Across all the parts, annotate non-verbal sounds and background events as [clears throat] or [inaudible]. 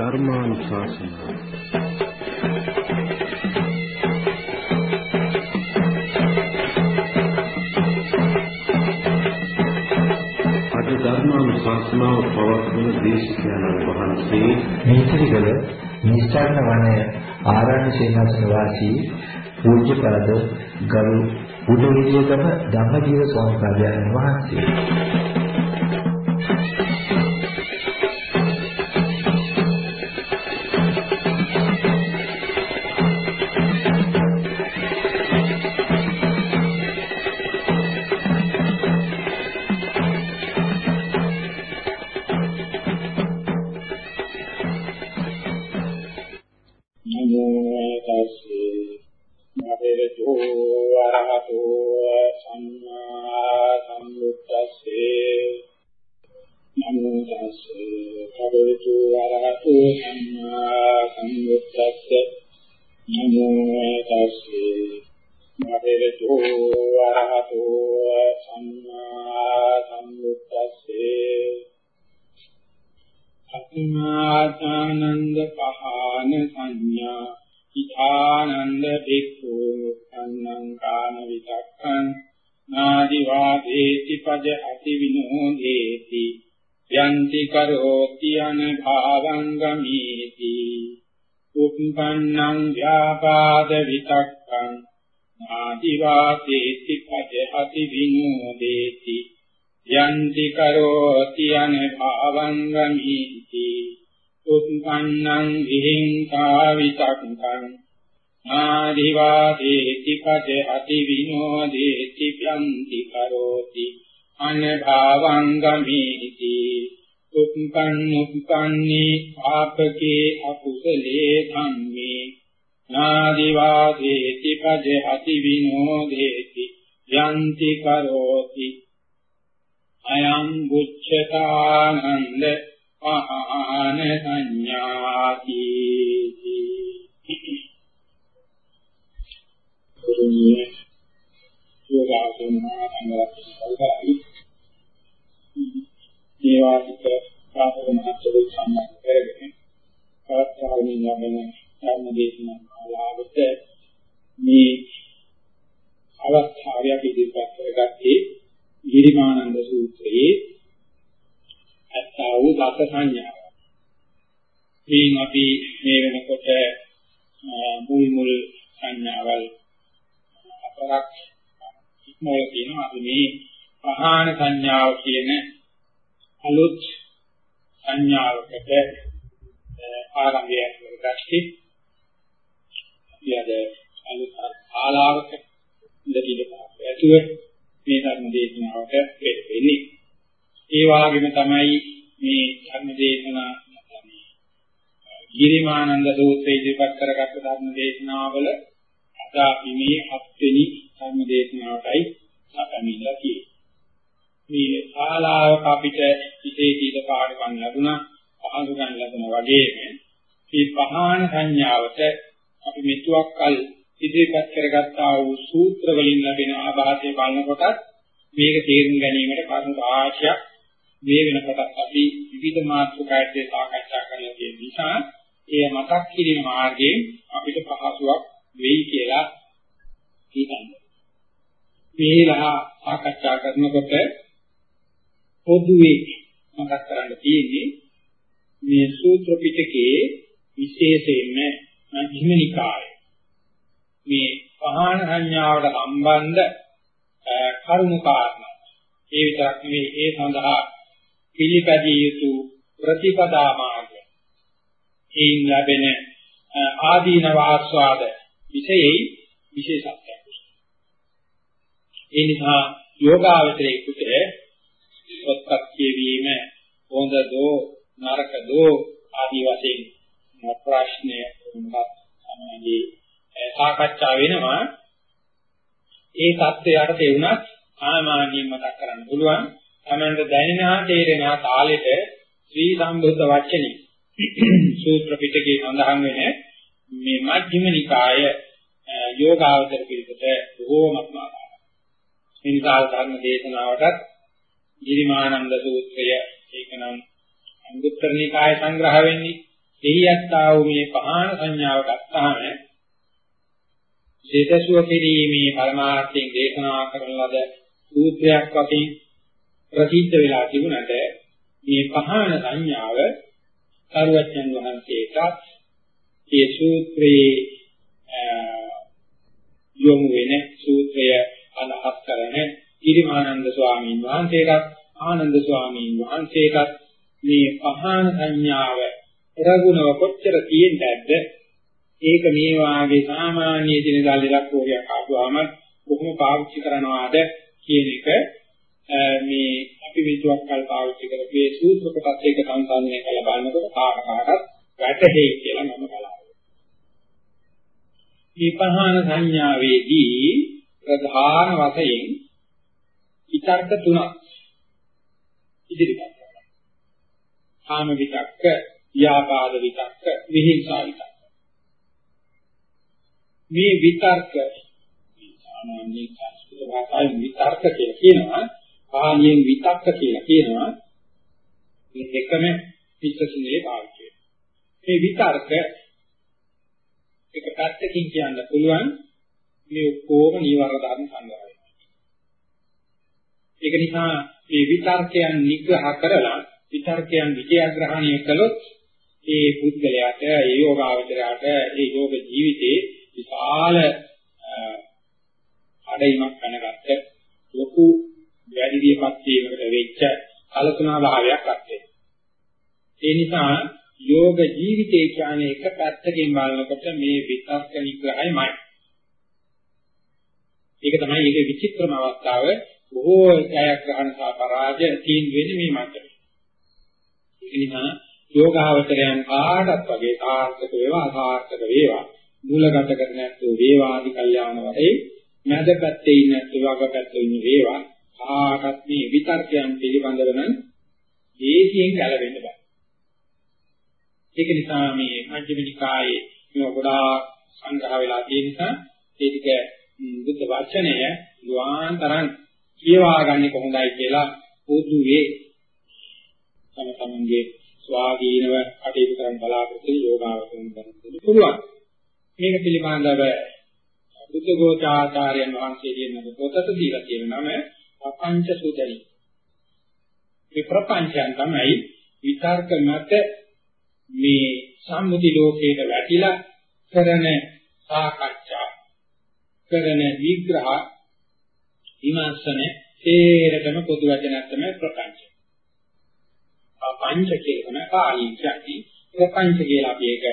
ධර්මානුශාසනාව. අද ධර්මානුශාසනාව පවත්වන දේශකයන්න් වහන්සේ මේතිරිගල නිස්සාරණ වනය ආරණ්‍ය සේනාසන වාසී පූජ්‍යපද ගරු උඩවිලියගම ධම්මජීව ස්වාමීන් වහන්සේ. විහිංසා විතක්කං ආදිවාසේති පජහති විනෝදේති යන්ති කරෝති. අනභාවංගමීති. උප්පන් උප්පන්නේ ආපකේ අකුසලේ ධම්මේ. නාදිවාදේති පජහති විනෝදේති යන්ති කරෝති. අයං බුච්ඡතානන්ද පහාන සංඥාති. කුරුණිය යෝගාසනා අංගලයි දේවාසික සාසන මහත්වරු සම්මත කරගෙන පවත්වාගෙන යන ධර්ම දේශනා මාලාවට මේ අවස්ථාවේ අපි ඉදිරිපත් කරගත්තේ ගිරිමානන්ද සූත්‍රයේ අත්තා වූ දස සංඥාව. මේන් අපි මේ වෙනකොට මුල් මුල් සංඥාවල් අපරක් ඉක්මවල තියෙනවා අපි මේ පහාන සංඥාව කියන අලුත් සංඥාවකට ආරම්භය කරගත්තේ ඊයද අලුත් ආලාවක ඉඳිලා ඇතුව මේ ධර්ම දේශනාවට වෙන්නේ. ඒ වගේම තමයි මේ ධර්ම දේශනා ගිරිමානන්ද සූත්‍රය ඉදිරිපත් කරගත්ත ධර්ම දේශනාවල අද අපි මේ හත්වෙනි ධර්ම දේශනාවටයි සැකමිලා තියෙන්නේ. මේ ශාලාවක අපිට විශේෂීත පාඩම් ලැබුණා පහසු ගන්න ලැබුණා වගේම මේ පහාන සංඥාවට අපි මෙතුවක් කල් ඉදිරිපත් කරගත්තා වූ සූත්‍ර වලින් ලැබෙන ආභාසය බලනකොට මේක තේරුම් ගැනීමට කරුණු ආශයක් මේ වෙනකොට අපි විවිධ මාතෘකායන්ට සාකච්ඡා කරලා තියෙන නිසා ඒ මතක් කිරීම මාර්ගයෙන් අපිට පහසුවක් වෙයි කියලා හිතන්නේ. මේලා සාකච්ඡා කරනකොට පොදුවේ මතක් කරන්න තියෙන්නේ මේ සූත්‍ර පිටකයේ විශේෂයෙන්ම මධ්‍යම නිකාය මේ පහාන සංඥාවට සම්බන්ධ කරුණු කාරණා. ඒ විතරක් නෙවෙයි ඒ සඳහා පිළිපැදිය යුතු ප්‍රතිපදා මාර්ග ඒන් ලැබෙන ආදීනව ආස්වාද විශේෂයි විශේෂත්වයක් ඒ නිසා යෝගාවචරයේ කුතේ පොත්පත් කියවීම හොඳ දෝ නරක දෝ ආදී වශයෙන් ප්‍රශ්නය උන්වත් සමාජයේ සාකච්ඡා වෙනවා. ඒ தත්ත්වයට තේුණත් සාමාන්‍යයෙන් මතක් කරන්න පුළුවන් තමන්ට දැනෙනා තේරෙනා තාලෙට ශ්‍රී සම්බුද්ධ වචනේ සූත්‍ර පිටකේ සඳහන් වෙන මේ මජ්ක්‍ධිම නිකාය යෝගාවතර පිළිපෙත බොහෝමත්ම ආකාරයි. මේ නිසා ධර්ම දේශනාවටත් ගිරිමානන්ද සූත්‍රය ඒකනම් අංගුත්තර නිකාය සංග්‍රහ වෙන්නේ එහියත්තා වූ මේ පහාන සංඥාව ගත්තාම සේතසුව කිරීමේ පරමාර්ථයෙන් දේශනා කරන ලද සූත්‍රයක් වශයෙන් ප්‍රසිද්ධ වෙලා තිබුණට මේ පහාන සංඥාව සරුවච්චන් වහන්සේට ඒ සූත්‍රයේ යොමු වෙන සූත්‍රය අදහස් කරන ඉරිමානන්ද ස්වාමීන් වහන්සේටත් ආනන්ද ස්වාමීන් වහන්සේටත් මේ පහාන සංඥාව ප්‍රගුණව කොච්චර තියෙන්නද ඒක මේ වාගේ සාමාන්‍ය දිනදා ලෙඩක් රෝගයක් ආවම කොහොම පාවිච්චි කරනවාද කියන එක මේ අපි විතුවක් කල් පාවිච්චි කරපු මේ සූත්‍ර කොටස් එක සංසන්දනය කළ බලනකොට කාට කාටත් වැටහෙයි කියලා මම බලනවා. මේ පහන සංඥාවේදී ප්‍රධාන වශයෙන් විතර්ක තුනක් ඉදිරිපත් කරනවා. කාම විතක්ක, ව්‍යාපාද විතක්ක, විහිංසා විතක්ක. මේ විතර්ක සාමාන්‍ය සංස්කෘත භාෂාවෙන් විතර්ක කියලා කියනවා. පාලියෙන් විතක්ක කියලා කියනවා. මේ දෙකම පිටසිනේ පාවිච්චි වෙනවා. මේ විතර්ක එක පැත්තකින් කියන්න පුළුවන් මේ ඔක්කොම නීවර ධර්ම සංග්‍රහය. ඒක නිසා මේ විතර්කයන් නිග්‍රහ කරලා විතර්කයන් විජයග්‍රහණය කළොත් ඒ පුද්ගලයාට ඒ යෝගාවචරයට ඒ යෝග ජීවිතේ විශාල අඩයිමක් දැනගත්ත ලොකු වැඩිවියපත් වීමකට වෙච්ච කලතුනා භාවයක් අත්වේ. ඒ නිසා යෝග ජීවිතය කියන්නේ එක පැත්තකින් බලනකොට මේ විතර්ක නිග්‍රහයමයි. ඒක තමයි ඒකේ විචිත්‍රම අවස්ථාව බොහෝ ජයග්‍රහණ සහ පරාජය තීන් වෙන්නේ මේ මට්ටමේ. ඒක නිසා යෝගාවචරයන් කාටත් වගේ සාර්ථක වේවා අසාර්ථක වේවා මූලගත කර නැත්නම් වේවාදි කල්යාණ වශයෙන් මැද පැත්තේ ඉන්න තුවක පැත්තේ ඉන්න වේවා කාටත් මේ විතර්කයන් පිළිබඳව නම් ඒකෙන් ගැලවෙන්න බෑ. ඒක නිසා මේ මජ්ක්‍ධිම නිකායේ මේ ගොඩාක් සංග්‍රහ වෙලා තියෙන නිසා ඒ ටික බුද්ධ වචනය දුආන්තරන් කියවා ගන්න කොහොමදයි කියලා පොදුවේ තම තමන්ගේ ස්වාධීනව කටයුතු කරන් බලාපොරොත්තු යෝගාවචරණ කරන්න පුළුවන්. මේක පිළිබඳව බුද්ධඝෝෂාචාර්යයන් වහන්සේ කියන පොතට දීලා තියෙන නම ප්‍රපංච සුදරි. මේ ප්‍රපංචයන් තමයි විතර්ක මත මේ සම්මුති ලෝකයට වැටිලා කරන සාකච්ඡා කරන විග්‍රහ විමර්ශන තේරෙතම පොදු වචනයක් තමයි ප්‍රපංච. පංච කියන පාලී කියන්නේ ප්‍රපංච කියලා අපි ඒක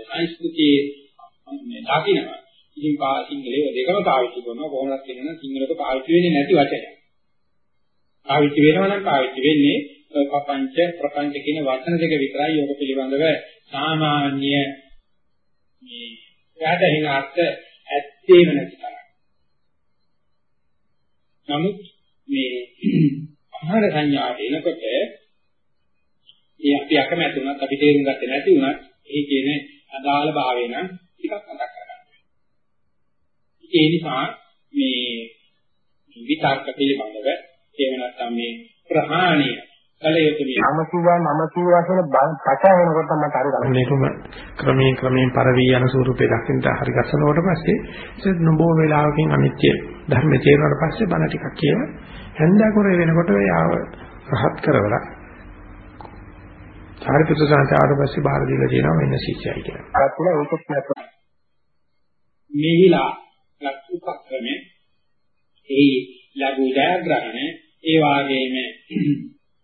සංස්කෘතියේ මේ දකිනවා. ඉතින් පා සිංහලේ දෙකම පාවිච්චි කරනවා කොහොමද කියනවා සිංහලට පාවිච්චි වෙන්නේ නැති වචනයක්. පාවිච්චි වෙනවා නම් පාවිච්චි වෙන්නේ ප්‍රපංච ප්‍රපංච කියන වචන දෙක විතරයි යෝග පිළිබඳව සාමාන්‍ය මේ වැටහෙන අර්ථ ඇත්තේම නැති තරම්. නමුත් මේ ආහාර සංඥාට එනකොට ඒ අපි අකමැති වුණත් අපි තේරුම් ගත්තේ නැති වුණත් ඒ කියන්නේ අදාළ භාවය නම් ටිකක් මතක් කරගන්න. ඒ නිසා මේ විතර්ක පිළිබඳව එහෙම නැත්නම් මේ ප්‍රහාණය කලයුතුනේ. මම කිව්වා මම කිව්වා කියන පචා වෙනකොට මට හරි ගන්න. මේකම ක්‍රමයෙන් ක්‍රමයෙන් පරවී යන ස්වරූපේ දකින්න හරි ගස්සනකොට පස්සේ ඒක නොබෝ වේලාවකින් අනිත්‍ය ධර්ම තේරුණාට පස්සේ බණ ටිකක් කියන හැන්දකොරේ වෙනකොට යාව රහත් කරවලා සාරිපුත්‍ර සංසාරට පස්සේ බාර දීලා තියෙනවා වෙන ශිෂ්‍යයි කියලා. අර තුල ඒකත් නැත. මෙහිලා ලක්ෂුපක්‍රමේ ඒ ලඝු ජයග්‍රහණ ඒ වාගේම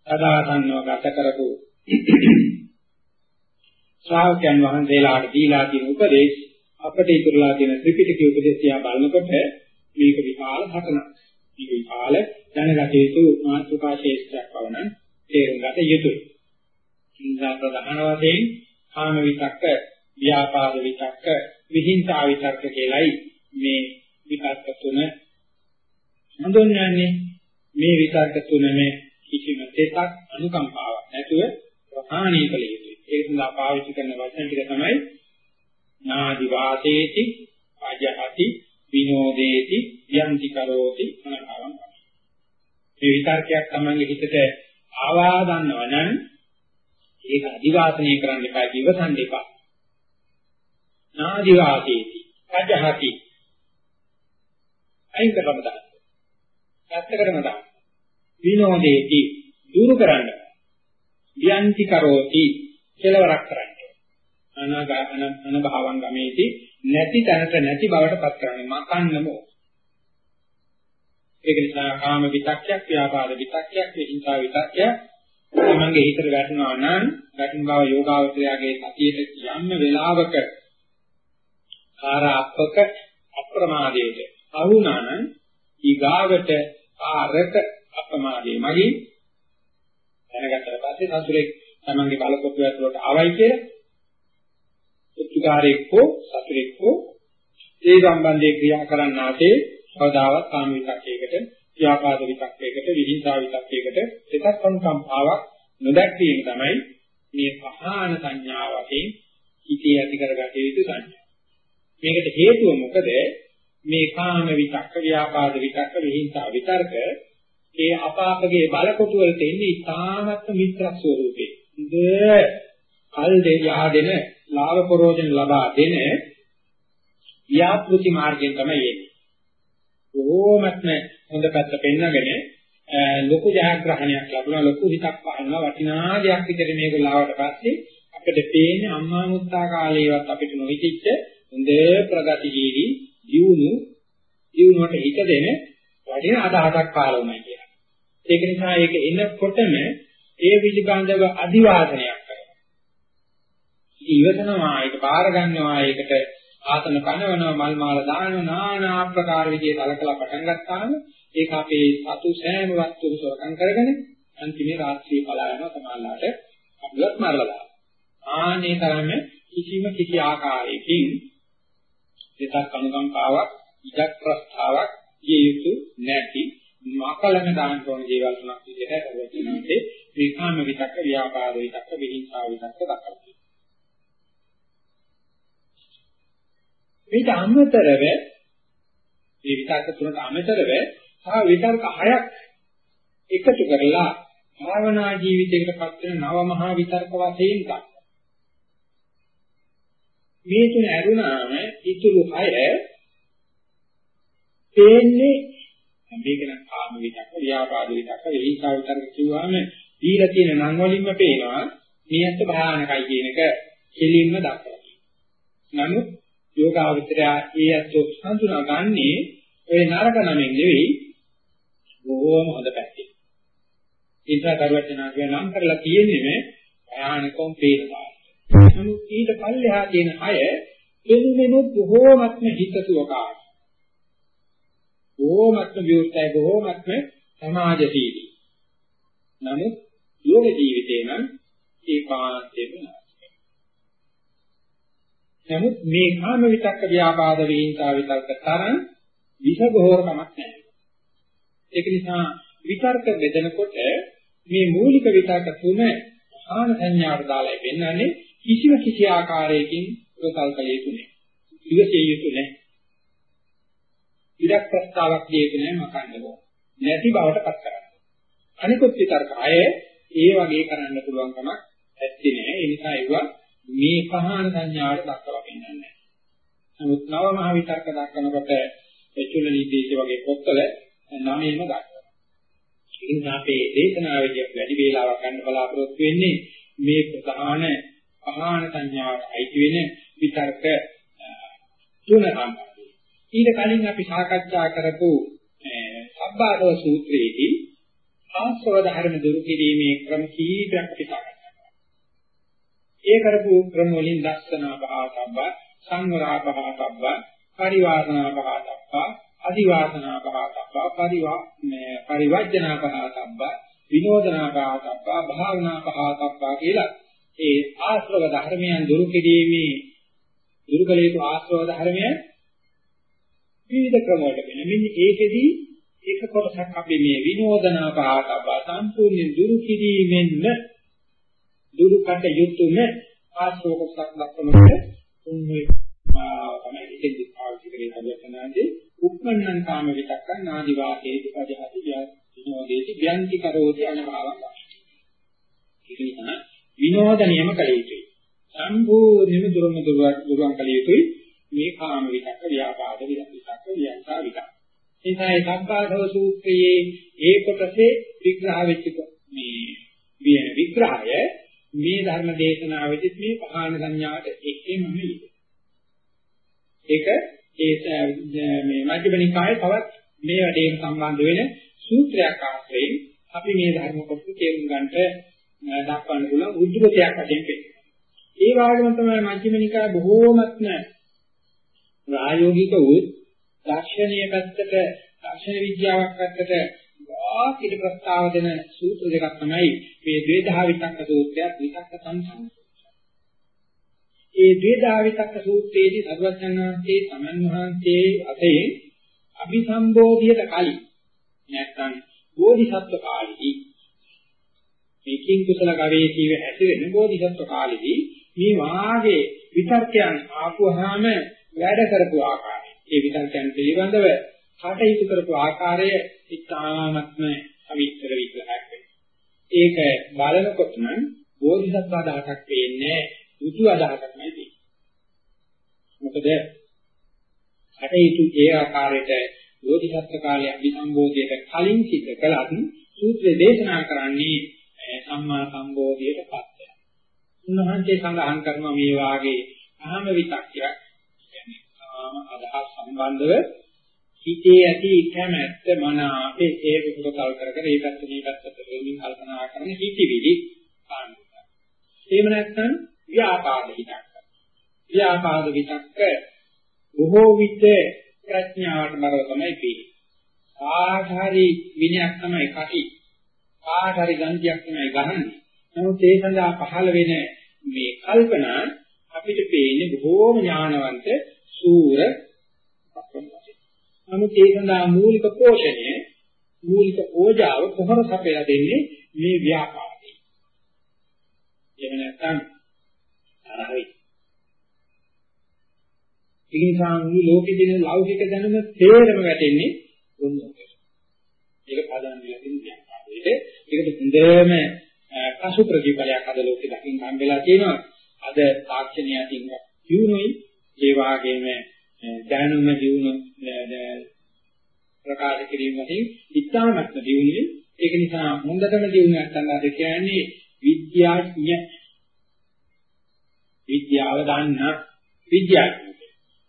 සදාසන්නව ගත කරපු [clears throat] ශ්‍රාවකයන් වහන්සේලාට දීලා තියෙන උපදේශ අපට ඉතුරුලා තියෙන ත්‍රිපිටකයේ උපදේශය බලනකොට මේක විශාල හටනක්. මේක විශාල දැනගත යුතු මාතෘකා ශේෂ්ත්‍රයක් වවන තේරුම් ගත යුතුයි. ඉන්දා ප්‍රධාන වශයෙන් කාම විතක්ක, ව්‍යාපාද විතක්ක, විහිංසා විතක්ක කියලයි මේ විතක්ක තුන හඳුන්වන්නේ. මේ විතක්ක තුනම කිසිම දෙයක් අනුකම්පාවක් නැතුව ප්‍රහාණය කළ යුතුයි. ඒ සඳහා පාවිච්චි කරන වචන ටික තමයි නාදි වාසේති, අජහති, විනෝදේති, යන්ති කරෝති අනකරම්. මේ විතර්කයක් තමන්ගේ හිතට ආවා දන්නවනම් ඒක අදිවාසනය කරන්න එපා ඉවසන්න එපා. නාදිවාසීති පජහති අයින් කරලා දාන්න. ඇත්තකටම දාන්න. විනෝදේති දුරු කරන්න. වියන්ති කරෝති කෙලවරක් කරන්න. අනාගාන අනභවං ගමේති නැති තැනට නැති බවට පත් කරන්නේ මකන්නම ඒක නිසා කාම විතක්යක් ව්‍යාපාද විතක්යක් විහිංසා විතක්යක් තමන්ගේ හිතට වැටෙනවා නම් වැටෙන බව යෝගාවචරයාගේ සතියේ යම් වෙලාවක කාරාප්පක අප්‍රමාදයට අහුණා නම් ඊගාවට කාරක අප්‍රමාදයේ මගින් දැනගත්තට පස්සේ සතුරෙක් තමන්ගේ බලකොට්ටු ඇතුළට ආවයි කියලා උත්කාරයක් හෝ සතුරෙක් හෝ ඒ සම්බන්ධයෙන් ක්‍රියා කරන්නාසේ කවදාවත් කාම විතක්කයකට ව්‍යාපාද විතක්කයකට විහිංසා විතක්කයකට එකක් සංකම්පාවක් නොදැක්වීම තමයි මේ පහාන සංඥාවකින් හිතේ ඇති කරගatiya යුතු සංඥා. මේකට හේතුව මොකද? මේ කාම විතක්ක, ව්‍යාපාද විතක්ක, විහිංසා විතර්ක ඒ අපාපගේ බලකොටු වලට එන්නේ ඉතාමත් මිත්‍ර ස්වරූපේ. ඉඳ කල් දෙයාදෙන ලාභ ප්‍රෝජන ලබා දෙන ව්‍යාපෘති මාර්ගයෙන් තමයි එන්නේ. බොහෝමත්ම හොඳ පැත්ත පෙන්නගෙන ලොකු ජයග්‍රහණයක් ලැබුණා ලොකු හිතක් පහනවා වටිනා දෙයක් විතර මේක ලාවට පස්සේ අපිට පේන්නේ අම්මා මුත්තා කාලේවත් අපිට නොහිතිච්ච හොඳ ප්‍රගතිශීලී දියුණු දියුණුවට හිත දෙන වටින අදහසක් පහළ වුණා කියලා. ඒක නිසා ඒක එනකොටම ඒ පිළිබඳව අදිවාදනයක් කරනවා. ඉවසනවා ඒක බාර ගන්නවා ඒකට ආසන පනවනවා මල් මාල දානවා নানা ආකාර විදිහේ කලකලා පටන් ගත්තාම ඒක අපේ සතු සෑම වස්තුවක සොරකම් කරගෙන අන්තිමේ රාත්‍රියේ පලා යනවා සමාල්ලාට අපිවත් මරලා දානවා. ආනේ තරම කිසිම කිසි ආකාරයකින් දෙතක් අනුකම්පාවක් ඉඩක් ප්‍රස්තාවක් කිය යුතු නැති මාකලම දාන කරන දේවල් තුනක් විදිහට හදවතිනාසේ මේ කාම විතක්ක ව්‍යාපාද විතක්ක විහිංසා විතක්ක දක්වනවා. මේක අමතරව මේ විතර්ක තුනට අමතරව තව විතර්ක හයක් එකතු කරලා භාවනා ජීවිතයකට පත් වෙන නව මහා විතර්ක වශයෙන් ගන්න. මේ තුන ඇරුණාම ඉතුරු හය තේන්නේ මේක නම් කාම විතක්ක, ව්‍යාපාද විතක්ක, විහිංසා විතක්ක කියුවාම දීලා තියෙන නම් වලින්ම පේනවා නියත භයානකයි කියන එක කෙලින්ම දක්වලා තියෙනවා. නමුත් යෝගාවචරය ඒ අත්ෝ හඳුනාගන්නේ ඒ නරක නමෙන් නෙවෙයි බොහෝම හොඳ පැත්තේ. ඉන්ද්‍ර කරුවචනාගේ නම් කරලා තියෙන්නේ මේ භයානකම් පේනවා. නමුත් ඊට පල්ලෙහා තියෙන අය එළුමෙනුත් බොහෝමත්ම හිතසුවකාරී. බොහෝමත්ම විවෘතයි බොහෝමත්ම සමාජශීලී. නමුත් යෝග ජීවිතේ නම් ඒකාන්තයෙන්ම නමුත් මේ කාම විතක්ක ව්‍යාපාද වේින්සා විතක්ක තරම් විසගෝරකමක් නැහැ. ඒක නිසා විතර්ක බෙදනකොට මේ මූලික විතර්ක තුන ආන සංඥාවට දාලා පෙන්වන්නේ කිසිම කිසි ආකාරයකින් ප්‍රකල් කළ යුතු නැහැ. ඉවසිය යුතු නැහැ. ඉඩක් ප්‍රස්තාවක් දිය යුතු නැහැ මකන්නකෝ. නැති බවට පත් කරගන්න. අනිකුත් විතර්ක අය ඒ වගේ කරන්න පුළුවන් කමක් ඇත්තේ නැහැ. ඒ නිසා ඒවා මේ පහන සංඥාවට දක්වලා පෙන්නන්නේ නැහැ. නමුත් නව මහ විතර්ක දක්වනකොට එචුල නීතියේ වගේ පොත්වල නමෙම දක්වනවා. ඒ නිසා අපේ දේශනාවේදී වැඩි වේලාවක් ගන්න බලාපොරොත්තු වෙන්නේ මේ ප්‍රධාන පහන සංඥාවට අයිති වෙන විතර්ක තුන සම්බන්ධයි. ඊට කලින් අපි සාකච්ඡා කරපු සබ්බාදව සූත්‍රයේදී ආස්වද ධර්ම දුරු කිරීමේ ක්‍රම කීපයක් අපි සාකච්ඡා ඒ කරපු ක්‍රම වලින් දස්සනා පහතබ්බ සංවරා පහතබ්බ පරිවාසනා පහතබ්බ අදිවාසනා පහතබ්බ පරිවා පරිවර්ජනා පහතබ්බ විනෝදනා පහතබ්බ භාවනා පහතබ්බ කියලා ඒ ආශ්‍රව ධර්මයන් දුරු කිරීමේ දුරුකල යුතු ආශ්‍රව ධර්මයන් විවිධ ක්‍රම වලට වෙන මෙන්න ඒකෙදී එක කොටසක් අපි මේ විනෝදනා පහතබ්බ සම්පූර්ණ දුරු කිරීමෙන්ම දුරුකට යුතුයම ආශෝකසක් දක්වනකොට උන්නේ තමයි ඉතින් පාවිච්චි කරේ හදවතනාදී උප්පන්නං කාම විතක්කං නාදි වාතේති පජහති විනෝදේති ව්‍යන්ති කරෝති අනභවං ඒක නිසා විනෝදනියම කළ යුතුයි. සම්පූර්ණයෙන්ම දුරම දුරවන් කළ යුතුයි. මේ කාම විතක්ක ව්‍යාපාද විතක්ක වියංසා විතක්ක. එනිසා ඒ සම්පාදව සූත්‍රයේ ඒ කොටසේ විග්‍රහ වෙච්ච මේ විග්‍රහය මේ ධර්ම දේශනාවෙදි මේ පහාන සංඥාවට එක්කෙම මෙයි. ඒක ඒ මේ මජ්ක්‍ධිමනිකායේ තවත් මේ වැඩේට සම්බන්ධ වෙන සූත්‍රයක් ආශ්‍රයෙන් අපි මේ ධර්ම කොටස තේරුම් ගන්නට දක්වන්න පුළුවන් උද්දෘතයක් වශයෙන් පෙන්නනවා. ඒ වගේම තමයි මජ්ක්‍ධිමනිකාය බොහෝමත්ම ප්‍රායෝගික වූ දර්ශනීය පැත්තට දර්ශන විද්‍යාවක් පැත්තට වාක් ඉද ප්‍රස්තාව දෙන සූත්‍ර දෙකක් තමයි මේ ද්වේධා විතක්ක සූත්‍රයත් විතක්ක සංසං. ඒ ද්වේධා විතක්ක සූත්‍රයේදී සර්වඥාන්සේ සමන් වහන්සේ අතේ අභිසම්බෝධියට කලින් නැත්නම් බෝධිසත්ව කාලෙදී මේකින් කුසල ගවේෂීව ඇතිවෙන බෝධිසත්ව කාලෙදී මේ වාගේ විතර්කයන් ආපුවාම වැඩ කරපු ආකාරය. ඒ විතර්කයන් පිළිබඳව කටයුතු කරපු ආකාරය ඉතාමත්ම අවිස්තර විග්‍රහයක් වෙනවා. ඒක බලනකොට නම් බෝධිසත්ව අදහසක් පේන්නේ බුදු අදහසක්මයි තියෙන්නේ. මොකද කටයුතු ඒ ආකාරයට බෝධිසත්ව කාලයේ අභිසම්බෝධියට කලින් සිද්ධ කළත් සූත්‍රය දේශනා කරන්නේ සම්මා සම්බෝධියට පත්ය. උන්වහන්සේ සඳහන් කරනවා මේ වාගේ ආම විතක්යක් කියන්නේ ආම අදහස් සම්බන්ධව හිතේ ඇති කැමැත්ත මන අපේ ඒ විදිහට කල් කර කර ඒ පැත්ත මේ පැත්තට දෙමින් කල්පනා කරන හිතවිලි කාණ්ඩය. එහෙම නැත්නම් ව්‍යාපාද හිතක්. ව්‍යාපාද විතක්ක බොහෝ විට ප්‍රඥාවට මරව තමයි පිළි. ආධාරි විනයක් තමයි කටි. ආධාරි ගන්ධයක් තමයි ගහන්නේ. නමුත් ඒ සඳහා පහළ වෙන මේ කල්පනා අපිට පේන්නේ බොහෝම ඥානවන්ත සූර නමුත් ඒ සඳහා මූලික පෝෂණය මූලික ඕජාව කොහොම සපයලා දෙන්නේ මේ ව්‍යාපාරේ. එහෙම නැත්නම් තරහයි. ඉතින්සාන් මේ ලෝකේ දෙන ලෞකික දැනුම තේරම වැටෙන්නේ දුන්නොත්. ඒක පදන් වෙලා තියෙන ව්‍යාපාරයේ. ඒකට හොඳම පසු ප්‍රතිපලයක් අද ලෝකෙ දකින්න හම්බෙලා තියෙනවා. අද තාක්ෂණය අතින් දිනුනොයි ඒ වාගේම දැනුම දිනු ප්‍රකාශ කිරීම වලින් ඉතාමත්ම දිනුනේ ඒක නිසා හොඳටම දිනු නැත්නම් අද කියන්නේ විද්‍යාඥ විද්‍යාව දන්න විද්‍යාඥ.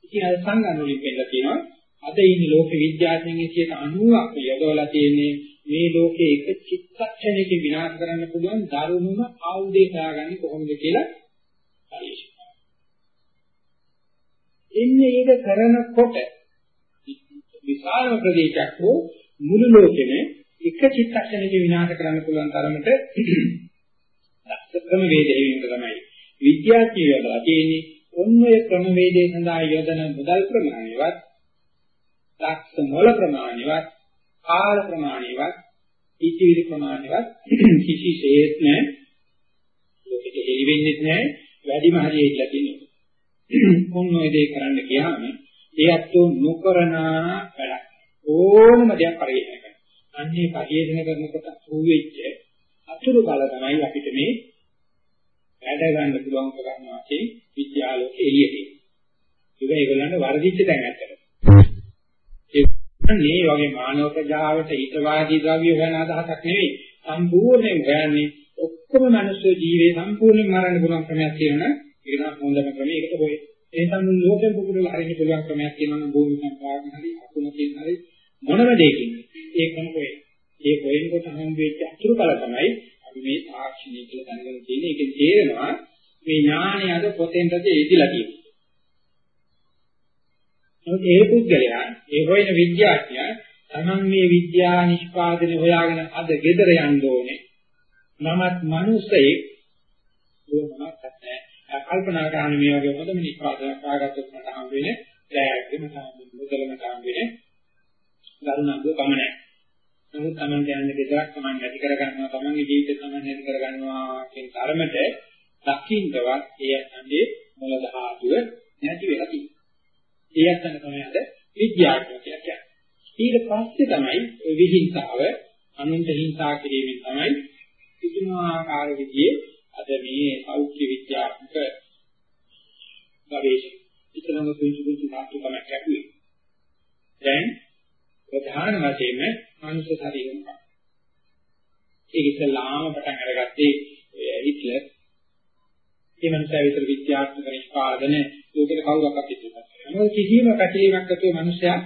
ඉතින් අද සංගම් වලින් කියලා කියනවා අද ඉන්නේ ලෝක විද්‍යාඥයන්ගේ 90ක් යොදවලා තියෙන්නේ මේ ලෝකේ එක චිත්තක්ෂණයකින් විනාශ කරන්න පුළුවන් දරුණුම ආයුධය හොයාගන්නේ කොහොමද කියලා පරීක්ෂා එන්නේ ඒක කරනකොට විශාල ප්‍රදේශයක් හෝ මුළු ලෝකෙම එක චිත්තක්ෂණයක විනාශ කරන්න පුළුවන් තරමට දක්ෂ ක්‍රම වේදයෙන් තමයි විද්‍යාඥයෝ යොදලා තියෙන්නේ. ඔන්න ඔය ක්‍රම වේදේ සඳහා යොදන මුදල් ප්‍රමාණයවත් දක්ෂ මොළ ප්‍රමාණයවත් කාල ප්‍රමාණයවත් ඉතිවිලි ප්‍රමාණයවත් කිසිසේත්ම ලෝකෙට හෙලි වෙන්නේ නැහැ. වැඩිම හරියට තියෙනවා [clears throat] මොන ඔය දේ කරන්න ගියාම ඒ අත්ෝ නොකරන වැඩක් ඕනම දෙයක් පරිහරණය කරනවා. අන්නේ පරිහරණය කරනකොට අහුවෙච්ච අතුරු බල තමයි අපිට මේ වැඩ ගන්න පුළුවන් කරනවා කියන විද්‍යාලෝක එළියට එන්නේ. ඒක ඒගොල්ලන්ට වර්ධිච්ච තැන් ඇත්තට. ඒ මේ වගේ මානව ප්‍රජාවට හිතවාදී ද්‍රව්‍ය හොයන අදහසක් නෙවෙයි. සම්පූර්ණයෙන් හොයන්නේ ඔක්කොම මනුෂ්‍ය ජීවේ සම්පූර්ණයෙන් මරන්න පුළුවන් ක්‍රමයක් තියෙනවා. ඒක නම් හොඳම ක්‍රමයකට හොය. ඒ තමයි ලෝකෙ පුදුරලා හරින්න පුළුවන් ක්‍රමයක් තියෙනවා නම් භූමි සංකාරණ හරි අකුණ තියෙන හරි මොනම දෙයකින් ඒක නම් හොය. ඒ හොයනකොට හම් වෙච්ච අතුරු බල තමයි අපි මේ තාක්ෂණය කියලා දැනගෙන තියෙන්නේ. ඒකෙන් තේරෙනවා මේ ඥානය අද පොතෙන්ද එදිලා තියෙන්නේ. නමුත් ඒ පුද්ගලයා ඒ හොයන විද්‍යාඥයා තමන් මේ විද්‍යා නිෂ්පාදනය හොයාගෙන අද ගෙදර යන්න ඕනේ. මමත් මිනිස්සෙක් ඕනමක් නැහැ. කල්පනා කරන මේ වගේ හොඳම නිෂ්පාදනයක් ආගත්තොත් මට හම් වෙන්නේ දැයක්ම තමයි මුදලම තමයි වෙන්නේ ගරුණාංග පමණයි. නමුත් Taman කියන්නේ දෙයක් Taman ඇති කරගන්නවා Tamanගේ ජීවිතය Taman ඇති කරගන්නවා කියන තරමට දකින්නවත් ඒ අන්දේ මොළ ධාතුව නැති වෙලා තියෙනවා. ඒ අතන තමයි අද විද්‍යාඥයෝ කියලා කියන්නේ. ඊට පස්සේ තමයි විහිංසාව අනුන්ට හිංසා කිරීමෙන් තමයි කිසිමාකාර විදිහේ අද මේ සෞඛ්‍ය විද්‍යාත්මක ගවේෂණ ඉතලම සුසු සුසු තාක්ෂණයක් ඇතුලේ දැන් ප්‍රධාන වශයෙන්ම මනුෂ්‍ය ශරීරයක් ඒක ඉස්සලාම පටන් අරගත්තේ හිට්ලර් ඒ මනුස්සයා විතර විද්‍යාත්මක නිෂ්පාදන ලෝකෙට කවුරක්වත් ඉතිරිපත් කරන්නේ නැහැ. කිසිම පැකිලීමක් නැතුව මනුස්සයා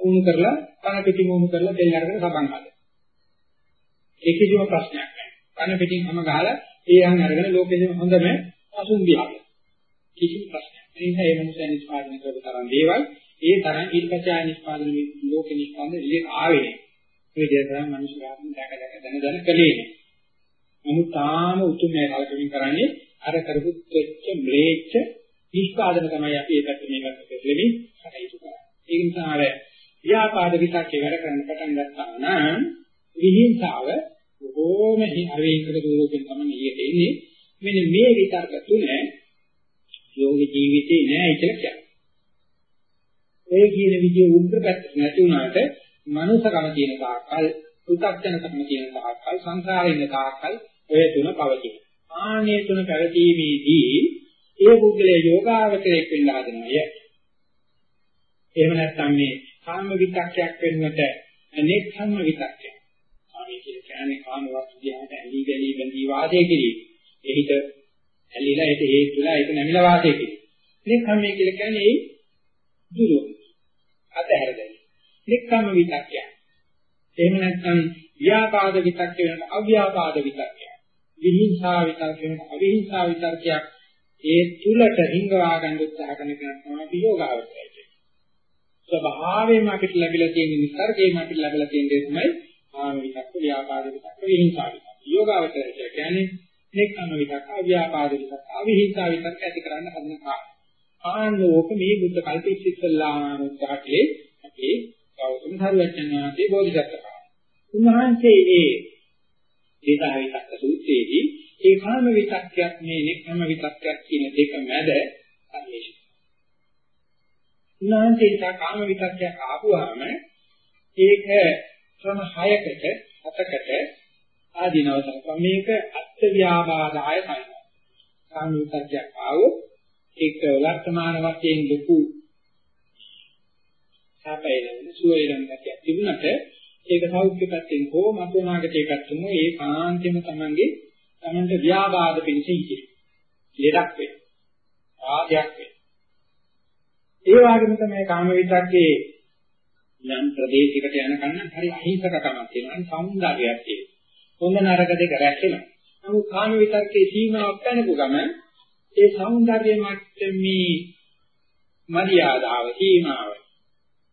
උණු කරලා කන පිටින් උණු කරලා දෙල් අරගෙන සබන් හදනවා. ඒ කිසිම ප්‍රශ්නයක් නැහැ. කන පිටින් හැම ගහලා ඒ යන් අරගෙන ලෝකෙදීම හොඳම අසුන්බියක්. කිසිම ප්‍රශ්නයක් නැහැ. ඒ නිසා මේ මනුස්සයා නිෂ්පාදනය කරපු තරම් දේවල් ඒ තරම් ඊට පස්සේ ආය නිෂ්පාදනය ලෝකෙ නිෂ්පාදනය ඉලියට ආවේ නැහැ. මේ දේ තමයි මනුස්ස ආත්ම දැක දැක දන දන කලේ නැහැ. නමුත් තාම උතුම්මය කල්පමින් කරන්නේ අර කරපු තොච්ච ම්ලේච්ඡ නිෂ්පාදන තමයි අපි ඒ පැත්තේ මේ පැත්තේ දෙලෙමින් කටයුතු කරන්නේ. ඒ නිසා අර ව්‍යාපාද විතක්කේ වැඩ කරන්න පටන් ගත්තා නම් විහිංසාව බොහෝම අරේකට දුරකින් තමයි ඊට එන්නේ. මෙන්න මේ විතර්ක තුන යෝග ජීවිතේ නෑ කියලා කියන්නේ. ඒ කියන විදිය උග්‍ර පැත්ත නැති වුණාට මනුසකම කියන තාක්කල්, උත්ක්ෂණකම කියන තාක්කල්, සංසාරේ ඉන්න තාක්කල් ඔය තුන පවතින. ආනේ තුන පැවතීමේදී ඒ පුද්ගලයා යෝගාවචරයක් වෙන්න හදනවා. එහෙම නැත්නම් මේ කාම විතක්කයක් වෙන්නට අනෙක්ඛම විතක්කය. කාමයේ කියන්නේ කාම වස්තු දිහාට ඇලි ගලි බැඳී වාසය කිරීම. එහිට ඇලිලා ඒක හේතුලා ඒක නැමිලා වාසය කිරීම. අනෙක්ඛම කියලා කියන්නේ ඒ දුරු අතහැර ගැනීම. අනෙක්ඛම විතක්කය. එහෙම නැත්නම් ව්‍යාපාද විතක්ක වෙනට අව්‍යාපාද විතක්කය. විහිංසා විතක්ක වෙනට අවිහිංසා විතක්කයක් ඒ තුලට හිඟවා ගන්න උත්සාහ කරන කෙනා තමයි විയോഗාවචරය. ස්වභාවයෙන්ම අපිට ලැබිලා තියෙන නිසර්ගයෙන් අපිට ලැබිලා තියෙන දේ තමයි ආම විතක්ක ව්‍යාපාද විතක්ක විහිංසා විතක්ක. යෝගාවචරය කියන්නේ නෙක්ඛම විතක්ක අව්‍යාපාද විතක්ක අවිහිංසා විතක්ක ඇති කරන්න හදන කාර්ය. ආනෝක මේ බුද්ධ කල්ප ඉස්සෙල්ලාම උත්සාහකලේ අපේ ගෞතම සාරවත්යන් වහන්සේ බෝධිසත්ව උන්වහන්සේ ඒ දේතා විතක්ක සූත්‍රයේදී ඒ කාම විතක්කයක් මේ නෙක්ඛම විතක්කයක් කියන දෙක මැද පරිශීලනය උන්වහන්සේ කාම විතක්කයක් ආපුවාම ඒක ක්‍රම 6කට 7කට ආදීනව තමයි මේක අත්ත්‍ය ව්‍යාපාදාය තමයි. කාම විතක්කයක් ආවොත් ඒක වර්තමාන වශයෙන් ලොකු සාපේලන සුවේලන ගැටියක් තිබුණට ඒක සෞඛ්‍ය පැත්තෙන් හෝ මතෝනාගතේ පැත්තෙන් ඒ කාන්තෙම තමන්ගේ තමන්ට ව්‍යාපාද පිණිස ඉතිරි. ලෙඩක් වේ. ආදයක් වේ. ඒ වගේම තමයි කාම විතක්කේ යම් ප්‍රදේශයකට යනකන් නම් හරි අහිංසකකමක් තියෙනවා. සෞන්දර්යයක් තියෙනවා. හොඳ නරක දෙක රැකෙනවා. නමුත් කාම විතක්කේ සීමාවක් පැනපු ගමන් ඒ సౌందර්ය මට්ටමේ මරියාදාව සීමාව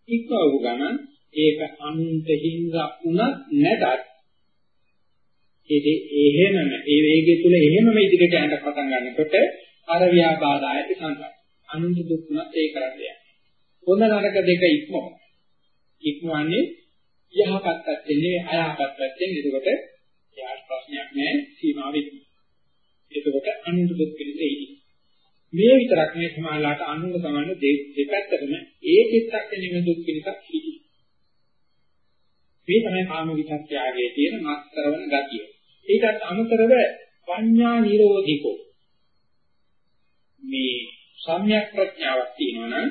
ඉක්මවපු ගමන් ඒක අන්තිහින්ද උනත් නැතත් ඒක එහෙමම ඒ වේගය තුල එහෙමම ඉදිරියට යන්න පටන් ගන්නකොට අර ව්‍යාපාදායක සංකල්ප අනුන්ට දුක් උනත් ඒ කරන්නේ හොඳ නරක දෙක ඉක්මව ඉක්මවන්නේ යහපත් පැත්තෙන් නෙවෙයි අයහපත් පැත්තෙන් එතකොට එයාට ප්‍රශ්නයක් නැහැ සීමාවෙ එතකොට අනුන්ට දුක් පිළිදෙයි. මේ විතරක් මේ සමාලාට අනුන්ට ගමන දෙපැත්තටම ඒ චිත්තක්ෂණෙම දුක් පිළිසක් හිටි. මේ තමයි කාම විචක්ෂයාගේ තියෙන මාස්තරවන ගතිය. ඒකට අනුතරව පඤ්ඤා නිරෝධිකෝ මේ සම්‍යක් ප්‍රඥාවක් තියෙනවනම්